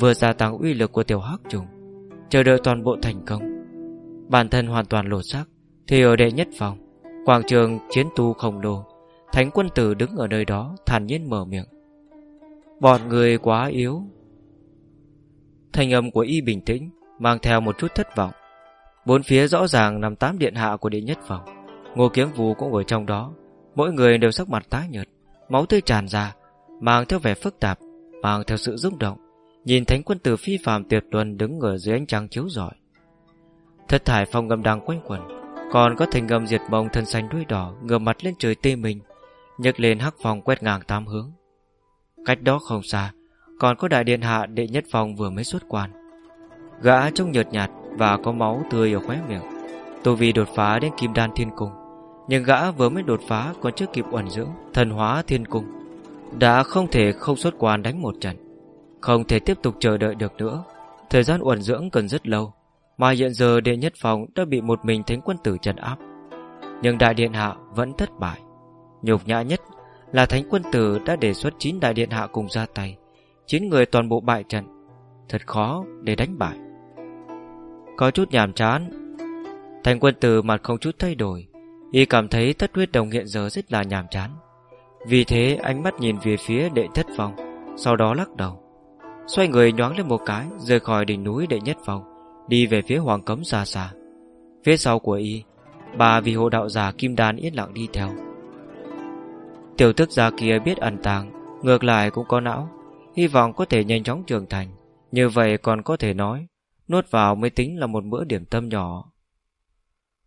Vừa gia tăng uy lực của tiểu hắc trùng, Chờ đợi toàn bộ thành công, Bản thân hoàn toàn lột xác, Thì ở đệ nhất phòng, Quảng trường chiến tu khổng lồ Thánh quân tử đứng ở nơi đó, thản nhiên mở miệng. Bọn người quá yếu. Thanh âm của y bình tĩnh Mang theo một chút thất vọng. Bốn phía rõ ràng nằm tám điện hạ của đệ nhất phòng. Ngô kiếm vù cũng ở trong đó. Mỗi người đều sắc mặt tái nhợt, Máu tươi tràn ra, Mang theo vẻ phức tạp, Mang theo sự rung động. Nhìn thánh quân tử phi phàm tuyệt luân đứng ở dưới ánh trăng chiếu rọi. Thất thải phong ngầm đang quanh quẩn, Còn có thành ngầm diệt mông thân xanh đuôi đỏ Ngửa mặt lên trời tê mình nhấc lên hắc phòng quét ngang tám hướng. Cách đó không xa, Còn có đại điện hạ đệ nhất phòng vừa mới xuất quan. Gã trông nhợt nhạt Và có máu tươi ở khóe miệng. Tô vì đột phá đến kim đan thiên cung, Nhưng gã vừa mới đột phá Còn chưa kịp uẩn dưỡng, thần hóa thiên cung. Đã không thể không xuất quan đánh một trận, Không thể tiếp tục chờ đợi được nữa. Thời gian uẩn dưỡng cần rất lâu, Mà hiện giờ đệ nhất phòng đã bị một mình thánh quân tử trấn áp. Nhưng đại điện hạ vẫn thất bại. Nhục nhã nhất là thánh quân tử đã đề xuất chín đại điện hạ cùng ra tay, chín người toàn bộ bại trận. Thật khó để đánh bại. Có chút nhàm chán. Thánh quân tử mặt không chút thay đổi, Y cảm thấy thất huyết đồng hiện giờ rất là nhàm chán. Vì thế ánh mắt nhìn về phía đệ thất phòng Sau đó lắc đầu. Xoay người nhoáng lên một cái, Rời khỏi đỉnh núi đệ nhất phòng Đi về phía hoàng cấm xa xa. Phía sau của y, Bà vì hộ đạo giả Kim Đan yên lặng đi theo. Tiểu thức gia kia biết ẩn tàng, Ngược lại cũng có não, Hy vọng có thể nhanh chóng trưởng thành. Như vậy còn có thể nói, Nuốt vào mới tính là một bữa điểm tâm nhỏ.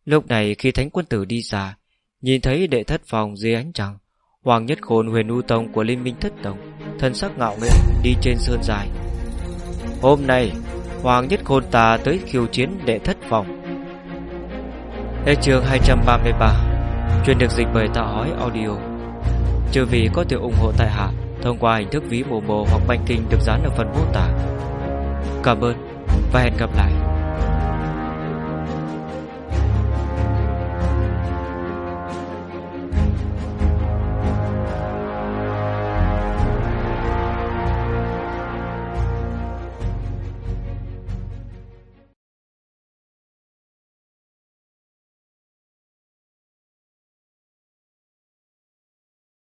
Lúc này khi thánh quân tử đi xa Nhìn thấy đệ thất phòng dưới ánh trăng, Hoàng nhất khôn huyền u tông của liên minh thất tông, Thân sắc ngạo nghễ, đi trên sơn dài. Hôm nay, Hoàng nhất khôn ta tới khiêu chiến đệ thất phòng. Hệ chương 233 Chuyên được dịch bởi tạo hói audio. Trừ vì có thể ủng hộ tại hạ, Thông qua hình thức ví mô mô hoặc banh kinh được dán ở phần mô tả. Cảm ơn và hẹn gặp lại.